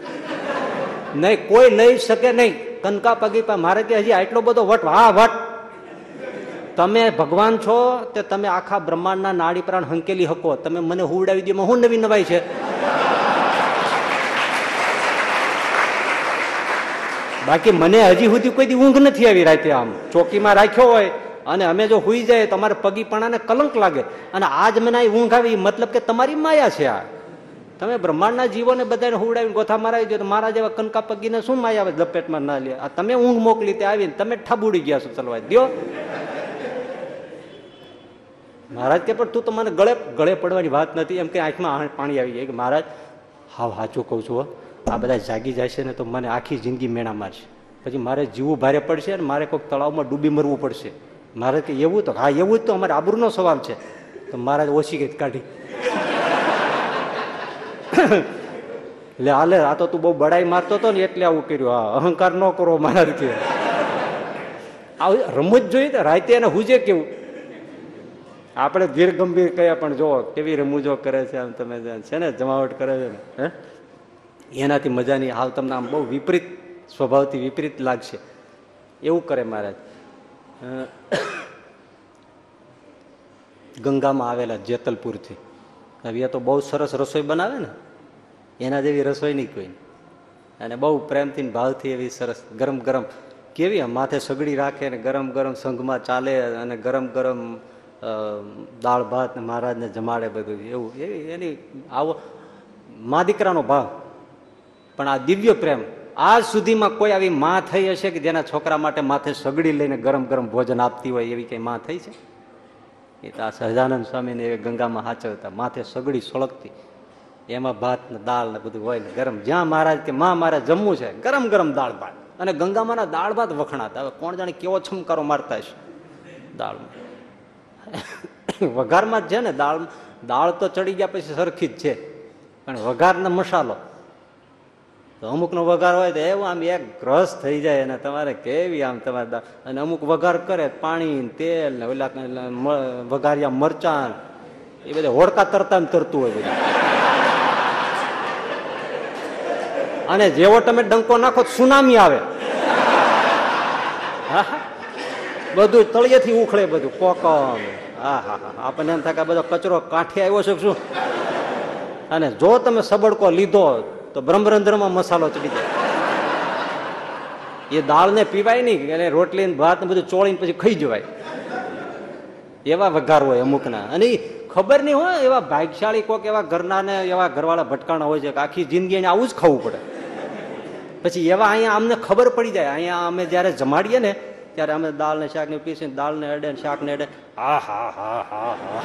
નહીં, કોઈ લઈ શકે નહીં. કનકા પગી પા મારે કે હજી આટલો બધો વટ, હા, વટ. તમે ભગવાન છો તે તમે આખા બ્રહ્માંડના નાડી પ્રાણ હંકેલી હકો. તમે મને હુવડાવી દો હું નવી નવાઈ છે? બાકી મને હજી સુધી કોઈ દી ઊંઘ નથી આવી રાતે આમ. ચોકીમાં રાખ્યો હોય અને અમે જો હુઈ જાય, તમારે પગીપણાને કલંક લાગે. અને આજ મને ઊંઘ આવી, મતલબ કે તમારી માયા છે આ. તમે બ્રહ્માંડના જીવોને બધાને હુવડાવીને ગોથા મારાવી દો તો મારા જેવા કનકા પગીને શું માય આવે લપેટમાં ના લે. આ તમે ઊંઘ મોકલી તે આવીને તમે ઠાબુડી ગયા છો ચલવા. દો મહારાજ કે, પણ તું તો મને ગળે ગળે પડવાની વાત નથી. એમ કે, આંખમાં પાણી આવી જાય. કે, મહારાજ, હાવ સાચું કહું છું. આ બધા જાગી છે ને તો મને આખી જિંદગી મેણા મારશે. પછી મારે જીવવું ભારે પડશે અને મારે કોઈક તળાવમાં ડૂબી મરવું પડશે. મારે કે, એવું તો, હા, એવું જ તો અમારે આબરૂનો સવાલ છે. તો મહારાજ ઓછી ગઈ કાઢી. એટલે હાલે, આ તો તું બહુ બડાઈ મારતો હતો ને એટલે આવું કર્યું હા, અહંકાર ન કરો મહારાજ કે આ રમત જોઈએ રાતે એને હુજે કેવું. આપણે ધીર ગંભીર કયા પણ જો કેવી રમૂજો કરે છે આમ તમે છે ને, જમાવટ કરે છે. ને હે? એનાથી મજાની, હાલ તમને આમ બહુ વિપરીત સ્વભાવથી વિપરીત લાગશે. એવું કરે મહારાજ. ગંગામાં આવેલા જેતલપુરથી. એ તો બહુ સરસ રસોઈ બનાવે ને, એના જેવી રસોઈ નહીં કોઈ. અને બહુ પ્રેમથી ભાવથી એવી સરસ ગરમ ગરમ કેવી માથે સગડી રાખે ને ગરમ ગરમ સંઘમાં ચાલે અને ગરમ ગરમ દાળ ભાત ને મહારાજને જમાડે બધું એવું. એવી એની આવો, મા દીકરાનો ભાવ. પણ આ દિવ્ય પ્રેમ. આજ સુધીમાં કોઈ આવી માં થઈ હશે કે જેના છોકરા માટે માથે સગડી લઈને ગરમ ગરમ ભોજન આપતી હોય એવી કઈ માં થઈ છે? એ તો આ સહજાનંદ સ્વામીને એ ગંગામાં હાચવતા, માથે સગડી સળગતી. એમાં ભાત ને દાળ ને બધું હોય ને ગરમ. જ્યાં મહારાજ કે, માં, મારે જમવું છે. ગરમ ગરમ દાળ ભાત. અને ગંગામાંના દાળ ભાત વખણાતા. હવે કોણ જાણે કેવો છમકારો મારતા છે દાળમાં *coughs* વઘારમાં જ છે ને, દાળ દાળ તો ચડી ગયા પછી સરખી જ છે. પણ વઘારનો મસાલો. તો અમુકનો વઘાર હોય તો એવું આમ એક ગ્રસ થઈ જાય અને તમારે કેવી આમ તમારે અને અમુક વઘાર કરે પાણી તેલ ને ઓલા વઘારિયા મરચાં એ બધા હોડકા તરતા તરતું હોય બધું. અને જેવો તમે ડંકો નાખો સુનામી આવે. બધું તળિયેથી ઉખડે બધું કોકમ હા હા હા. આપણને એમ થાય કે બધો કચરો કાંઠે આવ્યો છે શું? અને જો તમે સબડકો લીધો તો બ્રહ્મરંધ્રમાં મસાલો ચડી જાય. એ દાળને પીવાય નહીં અને રોટલી ને ભાત ને બધું ચોળીને પછી ખાઈ જવાય. એવા વઘાર હોય અમુકના. અને ખબર નહીં હોય, એવા ભાગ્યશાળી કોક એવા ઘરના ને એવા ઘરવાળા ભટકાણા હોય છે કે આખી જિંદગી એને આવું જ ખાવું પડે. પછી એવા અહીંયા અમને ખબર પડી જાય. અહીંયા અમે જ્યારે જમાડીએ ને, ત્યારે અમે દાળ ને શાક ને પીસીને દાળ ને અડે ને શાક ને અડે. હા હા હા હા હા.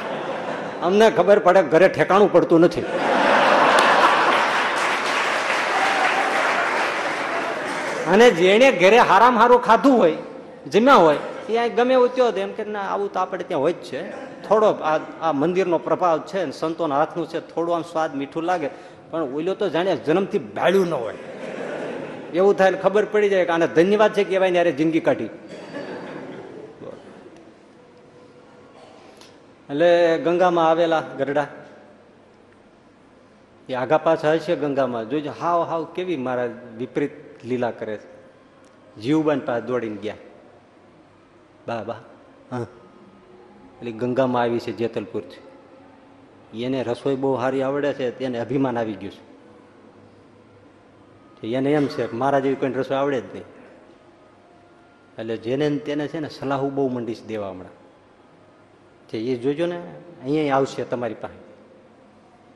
અમને ખબર પડે ઘરે ઠેકાણું પડતું નથી. અને જેણે ઘરે હારામ હારું ખાધું હોય જમ્યા હોય, એ અહીં ગમે એવું ત્યો એમ કે ના, આવું તો આપણે ત્યાં હોય જ છે. થોડો આ આ મંદિરનો પ્રભાવ છે ને સંતોના હાથનું છે, થોડું આમ સ્વાદ મીઠું લાગે, પણ ઓલો તો જાણે જન્મથી ભાડ્યું ન હોય. એવું થાય ખબર પડી જાય કે આને ધન્યવાદ છે કહેવાય ને જિંદગી કાઢી. એટલે ગંગામાં આવેલા ગરડા. એ આગા પાછા હશે ગંગામાં. જોજો હાવ હાવ કેવી મારા વિપરીત લીલા કરે છે. જીવબાન પાસે દોડીને ગયા. બા બા. હા. એટલે ગંગામાં આવી છે જેતલપુરથી એને રસોઈ બહુ સારી આવડે છે તેને અભિમાન આવી ગયું છે. એને એમ છે મારા જેવી કોઈ રસોઈ આવડે જ નહીં. એટલે જેને તેને છે ને સલાહું બહુ મંડી છે દેવા હમણાં. જે એ જોજો ને અહીંયા આવશે તમારી પાસે.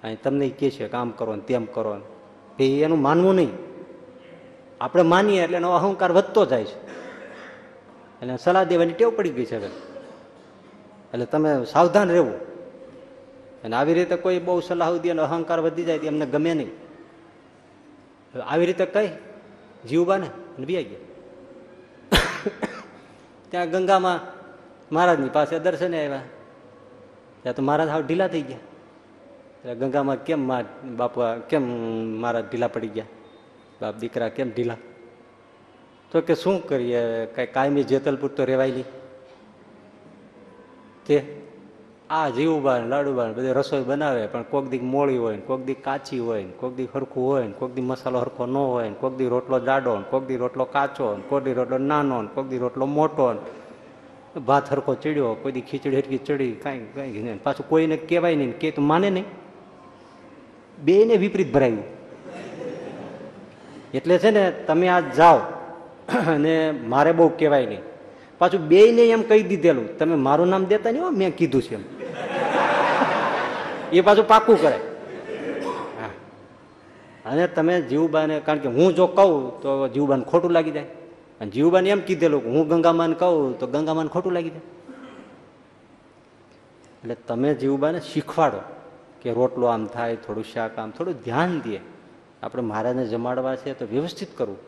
અહીં તમને કહે છે કામ કરો ને તેમ કરો ને. એનું માનવું નહીં. આપણે માનીએ એટલે એનો અહંકાર વધતો જાય છે. એટલે સલાહ દેવાની ટેવ પડી ગઈ છે હવે. એટલે તમે સાવધાન રહેવું. અને આવી રીતે કોઈ બહુ સલાહ દે અને અહંકાર વધી જાય એમને ગમે નહીં. આવી રીતે કઈ? જીવબાને અને બી ગયા. ત્યાં ગંગામાં મહારાજની પાસે દર્શને આવ્યા. ત્યાં તો મહારાજ હાવ ઢીલા થઈ ગયા. એટલે ગંગામાં કેમ બાપા કેમ મહારાજ ઢીલા પડી ગયા? બાપ દીકરા કેમ ઢીલા? તો કે શું કરીએ? કઈ કાયમી જેતલપુર તો રેવાય નહીં. તે આ જીવબાન લાડુબાન બધી રસોઈ બનાવે, પણ કોક દી મોળી હોય ને કોક દી કાચી હોય ને કોક દી હરખું હોય ને કોક દી મસાલો હરખો ન હોય ને કોક દી રોટલો જાડો ને કોક દી રોટલો કાચો ને કોક દી રોટલો નાનો ને કોક દી રોટલો મોટો ને ભાત હરખો ચડ્યો, કોઈ દી ખીચડી હરકી ચડી, કાંઈ કાંઈ પાછું કોઈને કહેવાય નહીં કે તું માને નહીં. બેને વિપરીત ભરાયું. એટલે છે ને, તમે આ જાઓ. અને મારે બહુ કહેવાય નહીં. પાછું બેયને એમ કહી દીધેલું, તમે મારું નામ દેતા નહીં હો, મેં કીધું છે એમ. એ પાછું પાકું કરે. અને તમે જીવબાને, કારણ કે હું જો કહું, તો જીવબાને ખોટું લાગી જાય. અને જીવબાને એમ કીધેલું કે હું ગંગામાન કહું, તો ગંગામાન ખોટું લાગી જાય. એટલે તમે જીવબાને શીખવાડો કે રોટલો આમ થાય, થોડું શાક આમ, થોડું ધ્યાન દે. આપણે મહારાજને જમાડવા છે તો વ્યવસ્થિત કરવું.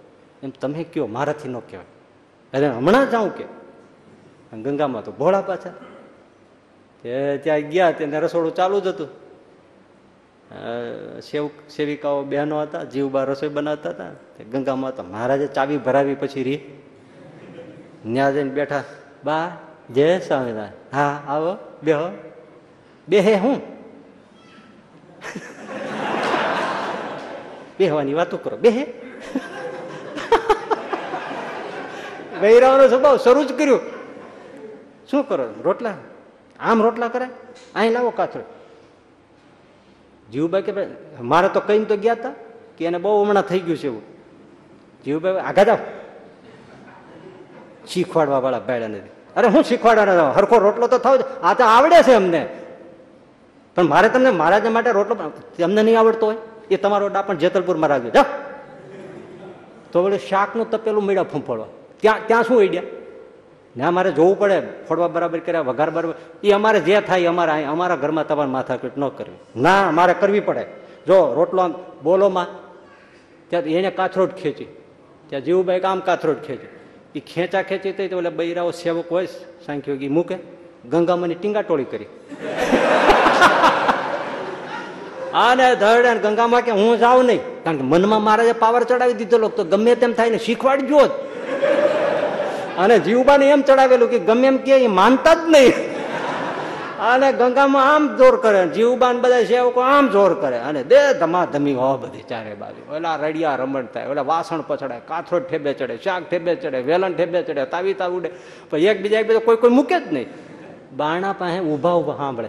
એમ તમે કયો મારાથી ન કહેવાય. અરે હમણાં જાઉં કે. ગંગામાં તો ભોળા પાછા. તે ત્યાં ગયા, તેને રસોડું ચાલુ જ હતું. સેવ સેવિકાઓ બહેનો હતા, જીવબા રસોઈ બનાવતા હતા. તે ગંગામાં તો મહારાજે ચાવી ભરાવી પછી રી. ન્યા જઈને બેઠા, બા, જય સ્વામિનારાયણ. હા, આવો, બેહો. બેહે હું? બેહવાની વાતો કરો. બેહે. વૈરાવનો સ્વભાવ શરૂ જ કર્યું. શું કરો? રોટલા? આમ રોટલા કરે? અહીં લાવો કાથરો. જીવભાઈ કે ભાઈ, મારે તો કઈ તો ગયા હતા કે એને બહુ હમણાં થઈ ગયું છે એવું. જીવભાઈ આગા જાઓ. શીખવાડવા વાળા ભાઈડા નથી અરે હું શીખવાડવાના હરખો રોટલો તો થયો આ તો આવડે છે અમને. પણ મારે તમને મહારાજ માટે રોટલો તમને નહીં આવડતો હોય? એ તમારો ડાપણ જેતલપુરમાં રાખજો. જા તો વળી શાકનું તપેલું મેળા ફૂંફળવા ત્યાં ત્યાં શું આઈડિયા ને અમારે જોવું પડે. ફોડવા બરાબર કર્યા, વઘાર બરાબર. એ અમારે જે થાય અમારે અહીં અમારા ઘરમાં તમારે માથાકૂટ ન કરવી. ના, મારે કરવી પડે. જો, રોટલો આમ બોલોમાં, ત્યાં એને કાથરોટ ખેંચી. ત્યાં જીવુભાઈ આમ કાથરોટ ખેંચી એ ખેંચા ખેંચી થઈ તો એટલે બૈરાઓ સેવક હોય સાંખ્યોગી મૂકે. ગંગામાની ટીંગા ટોળી કરી. આને ધડ અને ગંગામાં કે હું જાઉં નહીં. કારણ કે મનમાં મહારાજે પાવર ચડાવી દીધેલો તો ગમે તેમ થાય ને શીખવાડજો જ. અને જીવબાને એમ ચડાવેલું કે ગમે એમ કે એ માનતા જ નહીં. અને ગંગામાં આમ જોર કરે જીવબાન બધા સેવકો આમ જોર કરે. અને દે ધમાધમી હો બધી ચારે બાજુ. ઓલા રડિયા રમણ થાય, ઓલા વાસણ પછડાય કાથરોટ ઠેબે ચડે, શાક ઠેબે ચડે, વેલણ ઠેબે ચડે, તાવી તાવ ઉડે. પણ એકબીજા એકબીજા કોઈ કોઈ મૂકે જ નહીં. બારણા પાસે ઊભા ઊભા સાંભળે.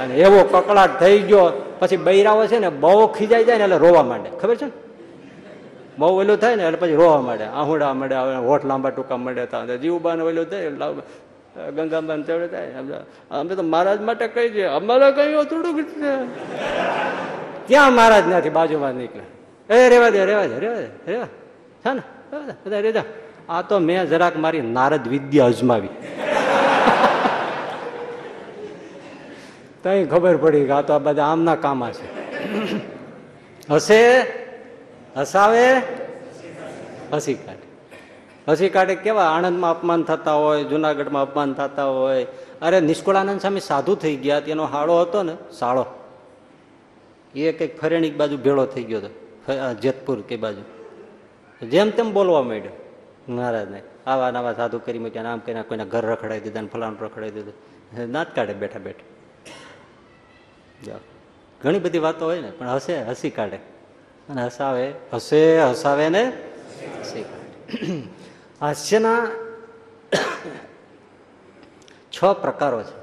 અને એવો કકળાટ થઈ ગયો, પછી બૈરાઓ છે ને બહુ ખીજાઈ જાય ને એટલે રોવા માંડે. ખબર છે? ને બહુ ઓલું થાય ને એટલે પછી રોવા માંડે. આહુડા માંડે હોઠ લાંબા ટૂંકા માંડે તા. જીવબાન ઓલું થાય ગંગાબાન ચડે થાય અમે તો મહારાજ માટે કહી છે, અમારે કહ્યું થોડુંક ક્યાં મહારાજ નથી બાજુમાં નીકળે? એ રેવા દે રેવા દે રેવા દે, રેવા છે ને બધા રેજા આ તો મેં જરાક મારી નારદ વિદ્યા અજમાવી. તઈ ખબર પડી કે આ તો આ બધા આમના કામા છે. હસે હસાવે, હસી કાઢે. હસી કાઢે કેવા? આણંદમાં અપમાન થતા હોય, જુનાગઢમાં અપમાન થતા હોય. અરે નિષ્કુળાનંદ સ્વામી સાધુ થઈ ગયા, તેનો હાળો હતો ને, સાળો. એ કંઈક ફરેણીક બાજુ ભેળો થઈ ગયો હતો જેતપુર કે બાજુ. જેમ તેમ બોલવા માંડ્યો. મહારાજને, આવા નવા સાધુ કરી મૂક્યા આમ કરીને કોઈના ઘર રખડાઈ દીધા ને ફલાણું રખડાવી દીધું. નાત કાઢે બેઠા બેઠા. ઘણી બધી વાતો હોય ને, પણ હસે હસી કાઢે. અને હસાવે, હસે, હસાવે ને હસી કાઢે. હાસ્યના છ પ્રકારો છે.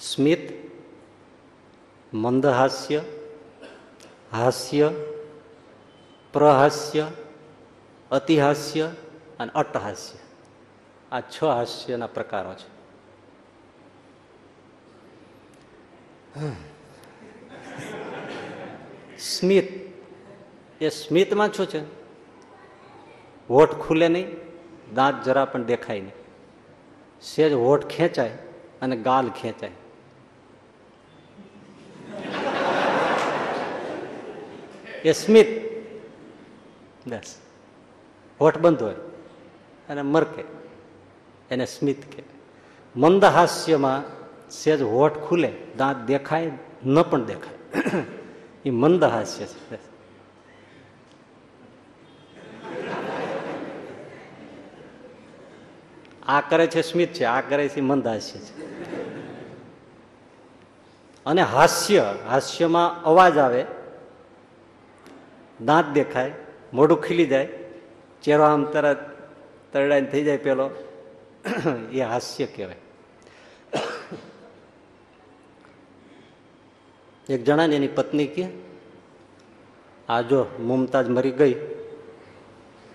સ્મિત, મંદહાસ્ય, હાસ્ય, પ્રહાસ્ય, અતિહાસ્ય અને અટ્ટહાસ્ય આ છ હાસ્યના પ્રકારો છે. સ્મિત. એ સ્મિતમાં શું છે? હોઠ ખુલે નહીં, દાંત જરા પણ દેખાય નહીં. સેજ હોઠ ખેંચાય અને ગાલ ખેંચાય. એ સ્મિત. બસ. હોઠ બંધ હોય અને મરકે. એને સ્મિત કે. મંદહાસ્યમાં સેજ હોઠ ખુલે, દાંત દેખાય, ન પણ દેખાય. *clears throat* એ મંદહાસ્ય છે. આ કરે છે સ્મિત છે, આ કરે છે મંદ હાસ્ય છે. અને હાસ્ય, હાસ્યમાં અવાજ આવે, દાંત દેખાય, મોઢું ખીલી જાય, ચહેરો આમ તરત તરડાઈને થઈ જાય પેલો. *clears throat* એ હાસ્ય કહેવાય. એક જણાને એની પત્ની કે, આ જો મુમતાજ મરી ગઈ,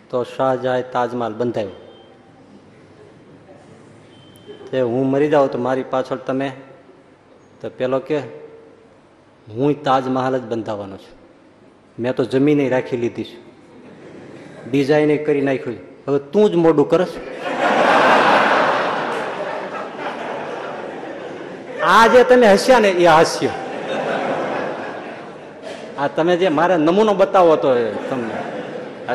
તો શાહજહાએ તાજમહાલ બંધાયો તે હું મરી જાઉં તો મારી પાછળ તમે, તો પેલો કે, હું તાજમહાલ જ બંધાવવાનો છું. મેં તો જમીને રાખી લીધી છે. ડિઝાઇન કરી નાખ્યું હવે તું જ મોડું કરસ. આ જે તમે હસ્યા ને એ હાસ્ય. આ તમે જે મારે નમૂનો બતાવો તો તમને.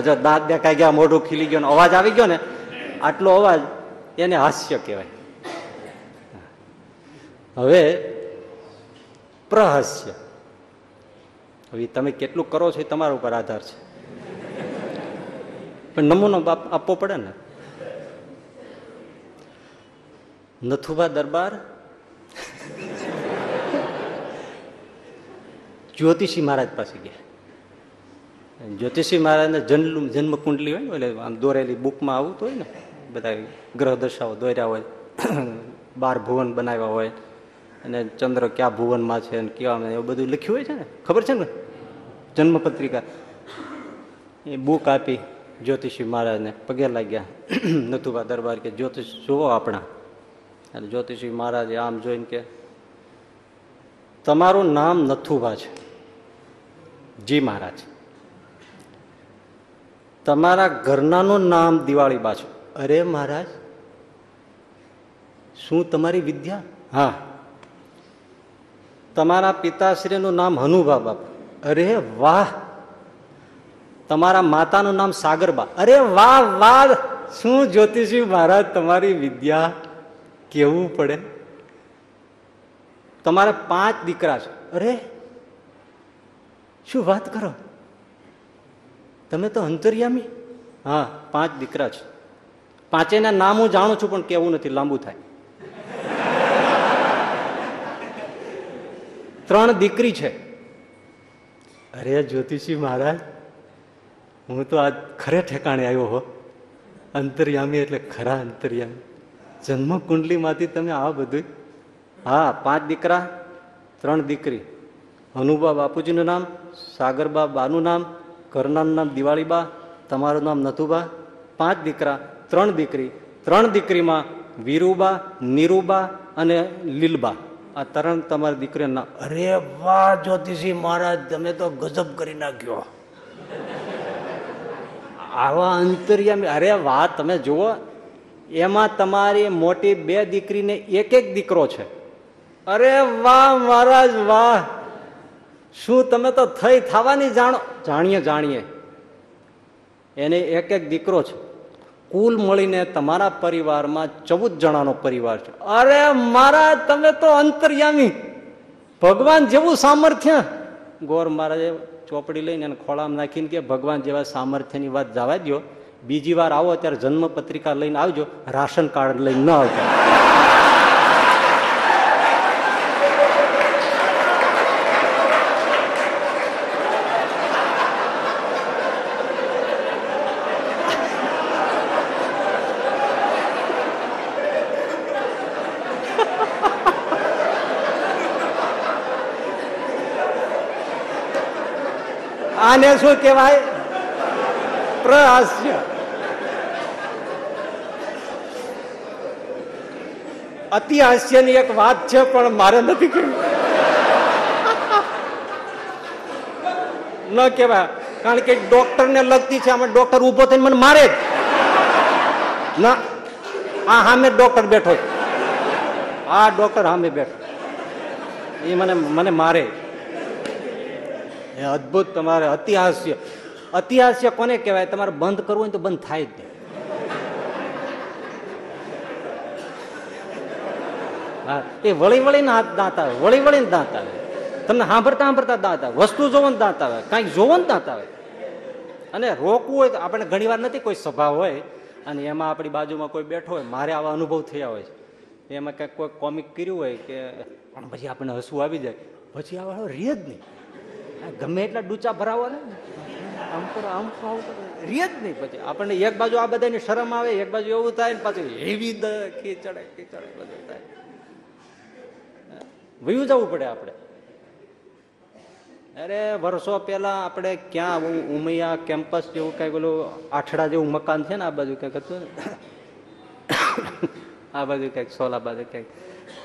જો દાંત દેખાઈ ગયા મોઢું ખીલી ગયો અવાજ આવી ગયો ને, આટલો અવાજ એને હાસ્ય કહેવાય. હવે પ્રહાસ્ય. હવે તમે કેટલું કરો છો એ તમારા ઉપર આધાર છે. પણ નમૂનો આપવો પડે ને. નથુભા દરબાર જ્યોતિષી મહારાજ પાસે ગયા. જ્યોતિષી મહારાજને જન્મ જન્મ કુંડલી હોય ને, એટલે આમ દોરેલી બુકમાં આવતું હોય ને, બધા ગ્રહ દશાઓ દોર્યા હોય, *clears throat* બાર ભુવન બનાવ્યા હોય, અને ચંદ્ર ક્યાં ભુવનમાં છે અને કેવા એવું બધું લખ્યું હોય છે ને, ખબર છે ને? જન્મ પત્રિકા એ બુક આપી જ્યોતિષી મહારાજને, પગે લાગ્યા. *clears throat* નથુભા દરબાર કે જ્યોતિષ જુઓ આપણા. અને જ્યોતિષી મહારાજે આમ જોઈને કે, તમારું નામ નથુભા છે. જી મહારાજ. તમારા ઘરનાનું નામ દિવાળી છે અરે મહારાજ શું તમારી વિદ્યા? હા. તમારા પિતાશ્રીનું નામ હનુભા બાપ. અરે વાહ! તમારા માતાનું નામ સાગરબા અરે વાહ વાહ! શું જ્યોતિષી મહારાજ તમારી વિદ્યા કેવું પડે? તમારા પાંચ દીકરા છે. અરે શું વાત કરો? તમે તો અંતર્યામી? હા, પાંચ દીકરા છે. પાંચેના નામ હું જાણું છું, પણ કેવું નથી, લાંબુ થાય. ત્રણ દીકરી છે. અરે જ્યોતિષી મહારાજ, હું તો આજ ખરે ઠેકાણે આવ્યો હો. અંતર્યામી એટલે ખરા અંતર્યામી. જન્મ કુંડલીમાંથી તમે આ બધું હા, પાંચ દીકરા, ત્રણ દીકરી. હનુબા બાપુજીનું નામ, સાગરબા બાનું નામ કરનાનું નામ દિવાળીબા, તમારું નામ નથુબા. પાંચ દીકરા, ત્રણ દીકરી, ત્રણ દીકરીમાં વીરુબા, નીરુબા અને લીલબા. આ ત્રણ તમારી દીકરીના નામ. અરે વાહ, જ્યોતિષી મહારાજ, તમે તો ગજબ કરી નાખ્યો. આવા અંતરિયામી, અરે વાહ, તમે જુઓ, એમાં તમારી મોટી બે દીકરીને એક એક દીકરો છે. અરે વાહ, મહારાજ, વાહ. શું તમે તો થઈ થવાની જાણો? જાણીએ જાણીએ. એને એક એક દીકરો છે. કુલ મળીને તમારા પરિવારમાં ચૌદ જણાનો પરિવાર છે. અરે મારા તમે તો અંતર્યામી. ભગવાન જેવું સામર્થ્ય. ગોર મહારાજે ચોપડી લઈને એને ખોળામાં નાખીને કે, ભગવાન જેવા સામર્થ્યની વાત જવા દો બીજી વાર આવો, ત્યારે જન્મ પત્રિકા લઈને આવજો. રાશન કાર્ડ લઈને ન આવજો આને શું કહેવાય? પ્રહાસ્ય. અતિ હાસ્યની એક વાત છે, પણ મારે નથી કહ્યું ન કહેવાય. કારણ કે ડોક્ટર ને લગતી છે, આમાં ડોક્ટર ઊભો થઈને મને મારે જ. ના, આ સામે ડોક્ટર બેઠો આ ડોક્ટર સામે બેઠો એ મને મને મારે એ અદભુત તમારે અતિહાસ્ય અતિહાસ્ય કોને કહેવાય? તમારે બંધ કરવું હોય તો બંધ થાય જ નહીં. એ વળી વળીને હાથ દાંત આવે, વળી વળીને દાંત આવે. તમને સાંભળતા સાંભળતા દાંત આવે. વસ્તુ જોવો ને દાંત આવે. કાંઈક જોવો ને દાંત આવે. અને રોકવું હોય તો આપણે ઘણી વાર નથી કોઈ સભા હોય, અને એમાં આપણી બાજુમાં કોઈ બેઠો હોય, મારે આવા અનુભવ થયા હોય એમાં કંઈક કોઈ કોમિક કર્યું હોય કે, પણ પછી આપણને હસવું આવી જાય. પછી આવા વાળો જ નહીં. ગમે એટલા ડૂચા ભરાવો ને. આમ કરો આમ કરો, રીએ જ નહીં પછી. આપણને એક બાજુ આ બધાની શરમ આવે એક બાજુ એવું થાય ને પાછું એવી દ ખીચડે ખીચડે બધું થાય. વયું જવું પડે આપણે. અરે વર્ષો પહેલા આપણે ક્યાં ઉમૈયા કેમ્પસ જેવું કઈ પેલું આઠડા જેવું મકાન છે ને આ બાજુ કંઈક હતું *coughs* આ બાજુ કંઈક સોલા બાજુ કંઈક.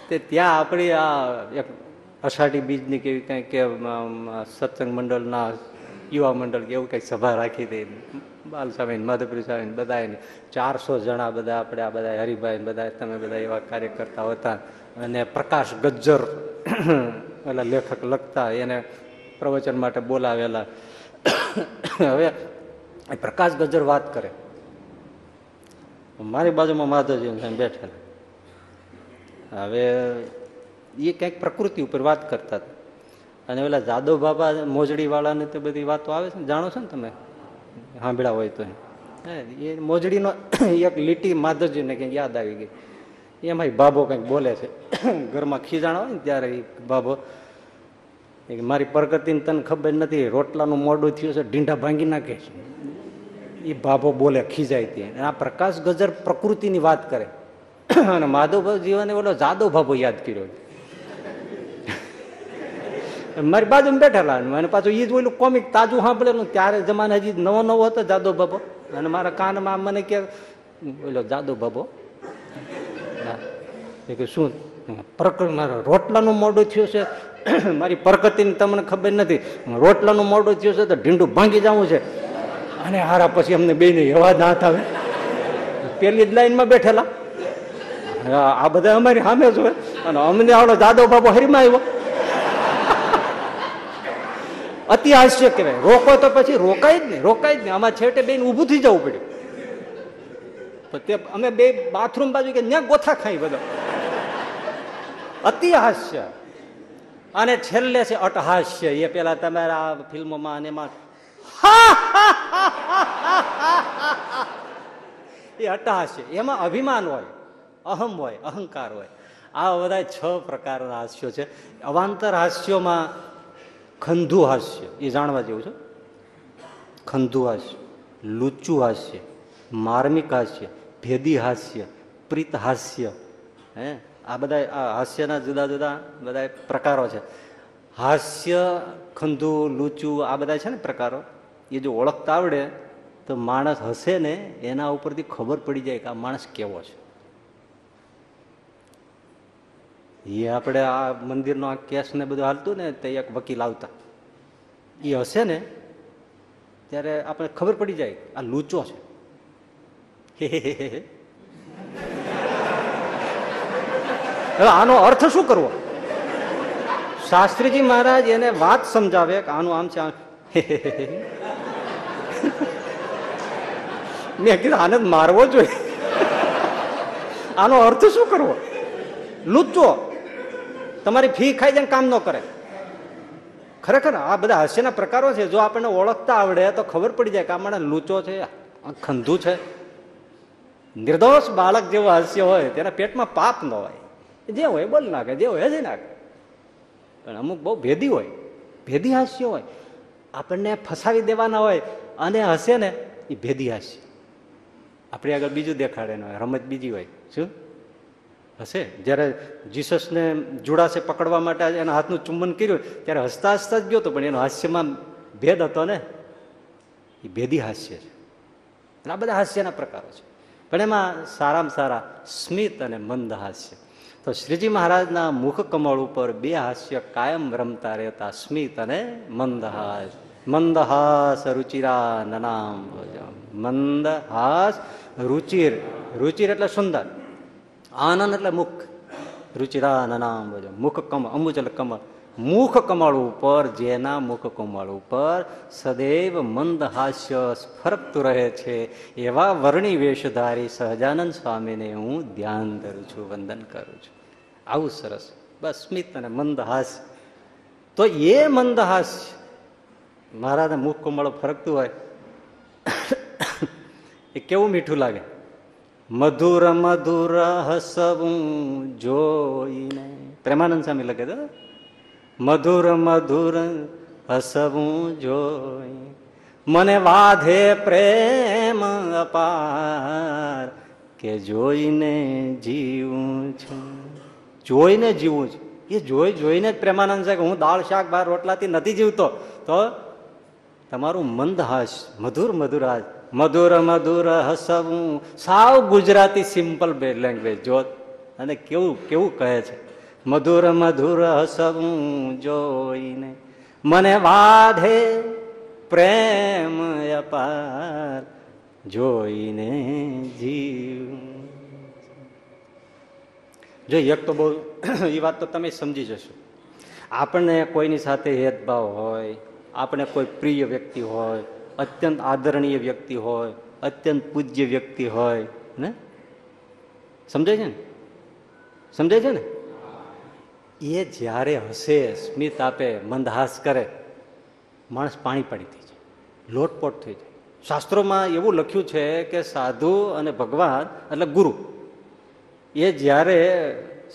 તે ત્યાં આપણી આ એક અષાઢી બીજની કેવી કંઈક કે સત્સંગ મંડળના યુવા મંડળ કે એવું કંઈક સભા રાખી દે. બાલ સ્વામી માધવપુરી સ્વામી બધા એની ચારસો જણા બધા આપણે આ બધા હરિભાઈ બધા તમે બધા એવા કાર્યકર્તા હતા. અને પ્રકાશ ગજ્જર, એટલે લેખક લખતા, એને પ્રવચન માટે બોલાવેલા. હવે પ્રકાશ ગજ્જર વાત કરે. મારી બાજુમાં માધવજી બેઠેલા. હવે એ કંઈક પ્રકૃતિ ઉપર વાત કરતા હતા. અને ઓલા જાદવ બાબા મોજડી વાળાને તો બધી વાતો આવે છે ને, જાણો છો ને તમે? સાંભળ્યા હોય તો એ મોજડીનો *coughs* એક લીટી માધવજીને કંઈક યાદ આવી ગઈ. એમાં બાબો કંઈક બોલે છે. *coughs* ઘરમાં ખીજાણ હોય ને ત્યારે એ બાબો મારી પ્રગતિને તને ખબર નથી, રોટલાનું મોડું થયું છે, ઢીંઢા ભાંગી નાખે છે. એ બાબો બોલે, ખીજાય તે આ પ્રકાશ ગજર પ્રકૃતિની વાત કરે. *coughs* અને માધવભાઈ જીવને ઓલો જાદવ બાબો યાદ કર્યો. મારી બાજુમાં બેઠેલા અને પાછું એ જ ઓલું કોમિક તાજું સાંભળેલું ત્યારે જમાને હજી નવો નવો હતો જાદવ બાબો. અને મારા કાનમાં મને કે, ઓલો જાદવ બાબો. કે શું પ્રકૃતિ મારા રોટલાનું મોડું થયું છે. *coughs* મારી પ્રકૃતિની તમને ખબર નથી રોટલાનું મોડું થયું છે તો ઢીંડું ભાંગી જવું છે. અને હારા પછી અમને બેને એવા દાંત આવે. પેલી જ લાઈનમાં બેઠેલા. આ બધા અમારી સામે જ અને અમને આવડો જાદવ બાબો હરીમાં આવ્યો. અતિ હાસ્ય કહેવાય. રોકો તો પછી રોકાય જ નહીં, રોકાય જ નહીં. આમાં છેવટે બેન ઊભું થઈ જવું પડ્યું. તો અમે બે બાથરૂમ બાજુ કે ત્યાં ગોથા ખાઈ બધા. અતિ હાસ્ય. અને છેલ્લે છે અટહાસ્ય. એ પેલા તમારા ફિલ્મોમાં અને એમાં એ અટહાસ્ય. એમાં અભિમાન હોય, અહમ હોય, અહંકાર હોય. આ બધા છ પ્રકારના હાસ્યો છે. અવાંતર હાસ્યોમાં ખંધુ હાસ્ય. એ જાણવા જેવું છે? ખંધુ હાસ્ય, લુચ્ચું હાસ્ય, માર્મિક હાસ્ય, ભેદી હાસ્ય, પ્રીત હાસ્ય. હે? આ બધા આ હાસ્યના જુદા જુદા બધા પ્રકારો છે. હાસ્ય, ખંધુ લુચું આ બધા છે ને પ્રકારો? એ જો ઓળખતા આવડે તો માણસ હશે ને એના ઉપરથી ખબર પડી જાય કે આ માણસ કેવો છે. એ આપણે આ મંદિરનો આ કેસ ને બધું હાલતું ને તે એક વકીલ આવતા. એ હશે ને, ત્યારે આપણે ખબર પડી જાય આ લૂચો છે. હવે આનો અર્થ શું કરવો? શાસ્ત્રીજી મહારાજ એને વાત સમજાવે કે આનું આમ છે મેં કીધું, આને મારવો જોઈએ. આનો અર્થ શું કરવો? લુચ્ચો તમારી ફી ખાઈ જાય કામ ન કરે. ખરેખર આ બધા હાસ્યના પ્રકારો છે. જો આપણને ઓળખતા આવડે તો ખબર પડી જાય કે આ માણસ લૂચો છે ખંધુ છે. નિર્દોષ બાળક જેવો હાસ્ય હોય, તેના પેટમાં પાપ ન હોય. જે હોય બોલ નાખે, જે હોય હજી નાખે. પણ અમુક બહુ ભેદી હોય, ભેદી હાસ્ય હોય. આપણને ફસાવી દેવાના હોય અને હશે ને, એ ભેદી હાસ્ય. આપણે આગળ બીજું દેખાડે રમત બીજી હોય. શું? હશે. જ્યારે જીસસને જુડાસે પકડવા માટે એના હાથનું ચુંબન કર્યું, ત્યારે હસતા હસતા જ ગયો હતો પણ એનો હાસ્યમાં ભેદ હતો ને? એ ભેદી હાસ્ય છે. અને આ બધા હાસ્યના પ્રકારો છે. પણ એમાં સારામાં સારા સ્મિત અને મંદ હાસ્ય. તો શ્રીજી મહારાજના મુખ કમળ ઉપર બે હાસ્ય કાયમ રમતા રહેતા સ્મિત અને મંદહાસ મંદહાસ રુચિરા નનામ મંદહાસ રુચિર. રુચિર એટલે સુંદર. આનંદ એટલે મુખ. રુચિરા નનામ મુખ કમળ અમુચલ કમળ. મુખ કમળ ઉપર, જેના મુખ કમળ ઉપર સદૈવ મંદ હાસ્ય ફરકતું રહે છે. એવા વર્ણી વેશધારી સહજાનંદ સ્વામીને હું ધ્યાન ધરું છું, વંદન કરું છું. આવું સરસ. બસ, સ્મિત અને મંદ હાસ્ય. તો એ મંદ હાસ્ય, મારાને મુખ કમળ ફરકતું હોય, *coughs* એ કેવું મીઠું લાગે? મધુર મધુર હસવું જોઈને. પ્રેમાનંદ સ્વામી લખે તો મધુર મધુર હસવું જોઈ મને વાધે પ્રેમ અપાર કે જોઈને જીવું છું. જોઈને જીવું છું. એ જોઈ જોઈને જ પ્રેમાનંદ છે કે હું દાળ, શાક બહાર રોટલાથી નથી જીવતો. તો તમારું મંદહાસ મધુર મધુર હાસ મધુર મધુર હસવું. સાવ ગુજરાતી સિમ્પલ લેંગ્વેજ જો અને કેવું કેવું કહે છે? મધુર મધુર હસવું જોઈને મને વાધે પ્રેમ અપાર જોઈને જીવ. જો એક તો બહુ, એ વાત તો તમે સમજી જશો. આપણને કોઈની સાથે હેદભાવ હોય, આપણે કોઈ પ્રિય વ્યક્તિ હોય અત્યંત આદરણીય વ્યક્તિ હોય, અત્યંત પૂજ્ય વ્યક્તિ હોય, ને? સમજાય છે ને? સમજાય છે ને? એ જ્યારે હસે સ્મિત આપે, મંદહાસ કરે, માણસ પાણી પાડી થઈ જાય, લોટપોટ થઈ જાય. શાસ્ત્રોમાં એવું લખ્યું છે કે સાધુ અને ભગવાન, એટલે ગુરુ, એ જ્યારે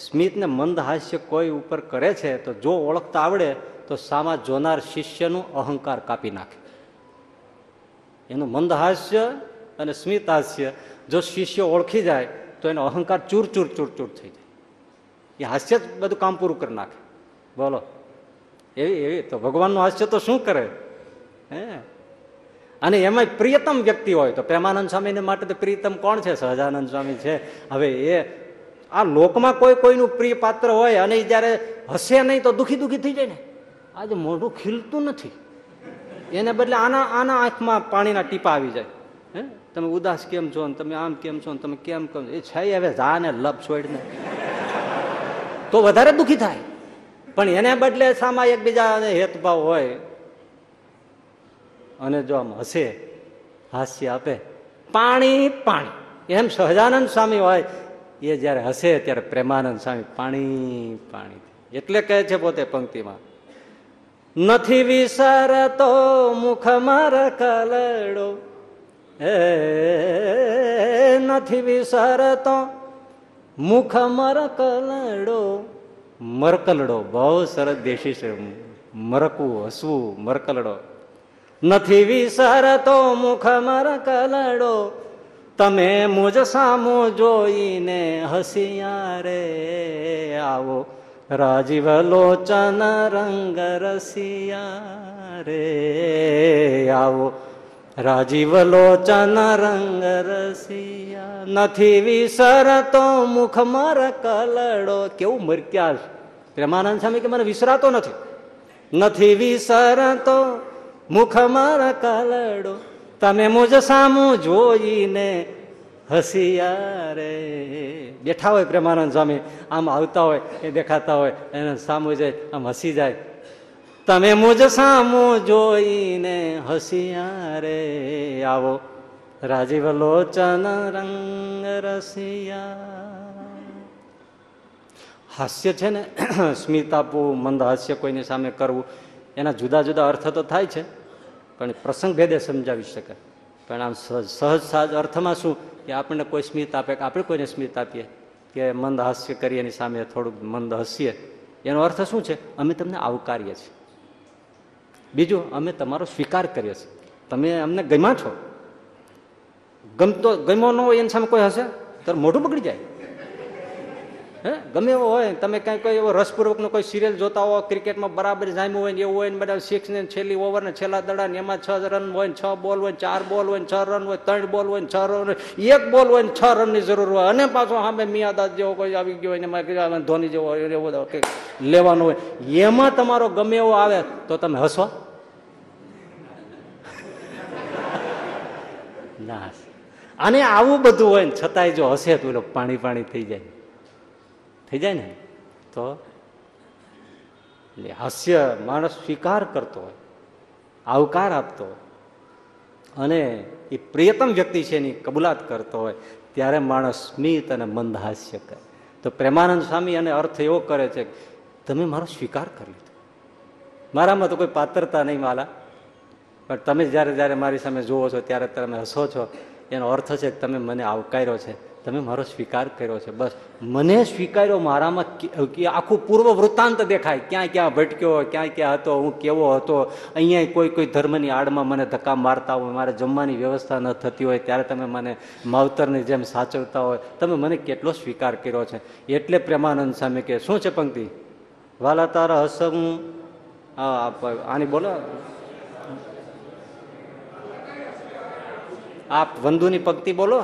સ્મિતને મંદ હાસ્ય કોઈ ઉપર કરે છે, તો જો ઓળખતા આવડે, તો સામા જોનાર શિષ્યનું અહંકાર કાપી નાખે. એનું મંદ હાસ્ય અને સ્મિત હાસ્ય જો શિષ્ય ઓળખી જાય, તો એનો અહંકાર ચૂર ચૂર ચૂર ચૂર થઈ જાય. એ હાસ્ય જ બધું કામ પૂરું કરી નાખે. બોલો. એવી એવી. તો ભગવાનનું હાસ્ય તો શું કરે? હે? અને એમાં પ્રિયતમ વ્યક્તિ હોય તો પ્રેમાનંદ સ્વામીને માટે તો પ્રિયતમ કોણ છે? સહજાનંદ સ્વામી છે. હવે એ, આ લોકમાં કોઈ કોઈનું પ્રિય પાત્ર હોય અને જયારે હસે નહીં તો દુઃખી દુઃખી થઈ જાય ને. આજે મોઢું ખીલતું નથી. એને બદલે આના આના આંખમાં પાણીના ટીપા આવી જાય. હે? તમે ઉદાસ કેમ છો ને તમે આમ કેમ છો ને તમે કેમ કેમ એ છે હવે જા ને લપ છોડીને. તો વધારે દુખી થાય. પણ એને બદલે સામા એકબીજા હેતભાવ હોય, અને જો આમ હસે, હાસ્ય આપે. પાણી પાણી. એમ સહજાનંદ સ્વામી હોય, એ જયારે હસે ત્યારે પ્રેમાનંદ સ્વામી પાણી પાણી. એટલે કહે છે પોતે પંક્તિમાં નથી વિસરતો મુખ માર કલડો. હે, નથી વિસરતો મુખ મારા કલડો. મરકલડો બહુ સરસ દેશી છે. મરકવું હસવું મરકલડો નથી વિસરતો મુખ મર કલડો. તમે મુજ સામો જોઈને હસિયા રે આવો. રાજીવ લોચન રંગ રસિયા રે આવો રાજીવ લોચન રંગ રસિયા નથી વિસરતો મુખ મર કલડો કેવું મરક્યા પ્રેમાનંદ સ્વામી કે મને વિસરાતો નથી નથી વિસરતો મુખ મર કલડો તમે મુજ સામું જોઈને હસિયા રે. બેઠા હોય પ્રેમાનંદ સ્વામી, આમ આવતા હોય, એ દેખાતા હોય, એને સામું જાય, આમ હસી જાય. તમે મુજ સામું જોઈને હસિયા રે. આવો. રાજીવ લોચન રંગ રસિયા. હાસ્ય છે ને સ્મિત આપવું મંદ હાસ્ય કોઈની સામે કરવું, એના જુદા જુદા અર્થ તો થાય છે, પણ પ્રસંગ ભેદે સમજાવી શકે પણ આમ સહજ સહજ અર્થમાં શું? કે આપણને કોઈ સ્મિત આપે કે આપણે કોઈને સ્મિત આપીએ કે મંદ હાસ્ય કરીએ એની સામે થોડુંક મંદ હસીએ. એનો અર્થ શું છે? અમે તમને આવકારીએ છીએ. બીજું, અમે તમારો સ્વીકાર કરીએ છીએ. તમે અમને ગમ્યા છો? ગમતો, ગમ્યો ન હોય એની સામે કોઈ હશે તો મોઢું બગડી જાય. હે ગમે એવો હોય તમે કાંઈ કોઈ એવો રસપૂર્વકનો કોઈ સિરિયલ જોતા હો ક્રિકેટમાં બરાબર જામ્યું હોય ને એવું હોય ને બધા સિક્સ ને છેલ્લી ઓવર ને છેલ્લા દડા ને એમાં છ રન હોય ને છ બોલ હોય ચાર બોલ હોય છ રન હોય ત્રણ બોલ હોય છ રન હોય એક બોલ હોય ને છ રનની જરૂર હોય અને પાછો સામે મિયાદાસ જેવો કોઈ આવી ગયો હોય ને એમાં ધોની જેવો એવો લેવાનો હોય એમાં તમારો ગમે એવો આવે તો તમે હસો ના અને આવું બધું હોય ને છતાંય જો હશે તો પાણી પાણી થઈ જાય થઈ જાય ને, તો એટલે હાસ્ય માણસ સ્વીકાર કરતો હોય, આવકાર આપતો હોય, અને એ પ્રિયતમ વ્યક્તિ છે એની કબૂલાત કરતો હોય, ત્યારે માણસ સ્મિત અને મંદ હાસ્ય કરે. તો પ્રેમાનંદ સ્વામી અને અર્થ એવો કરે છે તમે મારો સ્વીકાર કરી લીધો. મારામાં તો કોઈ પાત્રતા નહીં માલા. પણ તમે જ્યારે જ્યારે મારી સામે જુઓ છો ત્યારે તમે હસો છો. એનો અર્થ છે કે તમે મને આવકાર્યો છે. તમે મારો સ્વીકાર કર્યો છે. બસ. મને સ્વીકાર્યો મારામાં આખું પૂર્વ વૃત્તાંત દેખાય. ક્યાં ક્યાં ભટક્યો, ક્યાં ક્યાં હતો, હું કેવો હતો. અહીંયા કોઈ કોઈ ધર્મની આડમાં મને ધક્કા મારતા હોય, મારે જમવાની વ્યવસ્થા ન થતી હોય, ત્યારે તમે મને માવતરની જેમ સાચવતા હોય. તમે મને કેટલો સ્વીકાર કર્યો છે? એટલે પ્રેમાનંદ સામે કે શું છે પંક્તિ? વાલા તારા હસમ આની બોલો. આપ વંદુની પંક્તિ બોલો.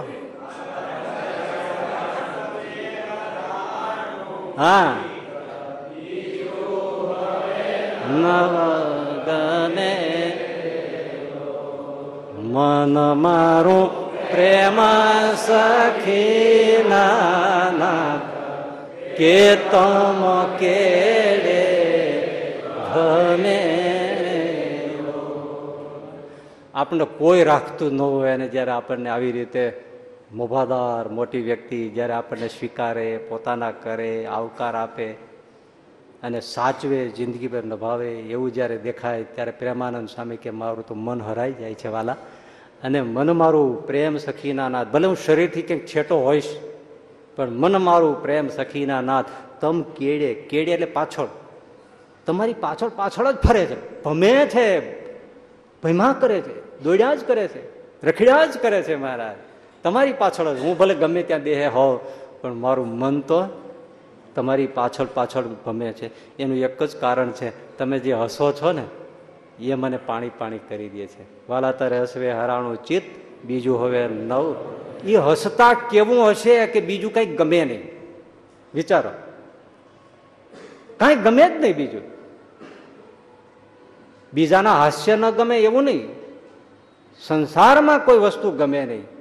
હા. નવ ગમે મન મારું પ્રેમ સખી નાના કે તમ કેડે ધને. આપણને કોઈ રાખતું ન હોય અને જ્યારે આપણને આવી રીતે મોભાદાર, મોટી વ્યક્તિ જ્યારે આપણને સ્વીકારે, પોતાના કરે, આવકાર આપે અને સાચવે, જિંદગી પર નભાવે એવું જ્યારે દેખાય ત્યારે પ્રેમાનંદ સ્વામી કે મારું તો મન હરાઈ જાય છે વાલા. અને મન મારું પ્રેમ સખીના નાથ, ભલે હું શરીરથી કંઈક છેટો હોઈશ, પણ મન મારું પ્રેમ સખીના નાથ, તમ કેડે કેડે એટલે પાછળ. તમારી પાછળ પાછળ જ ફરે છે. ભમે છે ભમા કરે છે, દોડ્યા જ કરે છે, રખડ્યા જ કરે છે મહારાજ. તમારી પાછળ જ, હું ભલે ગમે ત્યાં દેહે હોઉં, પણ મારું મન તો તમારી પાછળ પાછળ ભમે છે. એનું એક જ કારણ છે, તમે જે હસો છો ને, એ મને પાણી પાણી કરી દે છે. વાલા તારે હસવે હરાણું ચિત્ત, બીજું હવે નવ. એ હસતા કેવું હશે કે બીજું કંઈક ગમે નહીં? વિચારો. કાંઈ ગમે જ નહીં બીજું. બીજાના હાસ્ય ન ગમે એવું નહીં. સંસારમાં કોઈ વસ્તુ ગમે નહીં.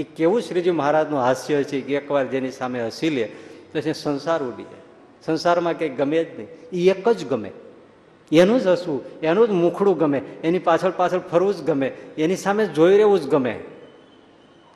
એ કેવું શ્રીજી મહારાજનું હાસ્ય છે કે એકવાર જેની સામે હસી લે, તો સંસાર ઉડી જાય. સંસારમાં કંઈ ગમે જ નહીં. એ એક જ ગમે. એનું જ હસવું, એનું જ મુખડું ગમે, એની પાછળ પાછળ ફરવું જ ગમે, એની સામે જોઈ રહેવું જ ગમે.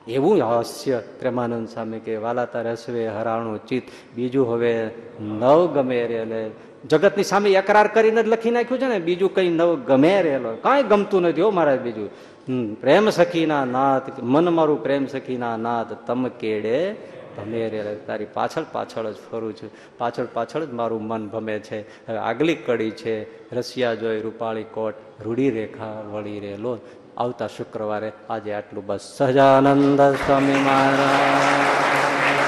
એવું હાસ્ય પ્રેમાનંદ સામે કે વાલા તારે હસવે, હરાણું ચિત્ત, બીજું હવે નવ ગમે રહેલે જગતની સામે એકરાર કરીને જ લખી નાખ્યું છે ને, બીજું કંઈ નવ ગમે રહેલો કાંઈ ગમતું નથી હો મહારાજ, બીજું. પ્રેમ સખીના નાથ મન મારું પ્રેમ સખીના નાથ તમ કેડે ભમે રે તારી પાછળ પાછળ જ ફરું છું પાછળ પાછળ જ મારું મન ભમે છે હવે આગલી કડી છે રશિયા જોઈ રૂપાળી કોટ રૂડી રેખા વળી રેલો આવતા શુક્રવારે આજે આટલું બસ સહજાનંદ સ્વામી મહારાજ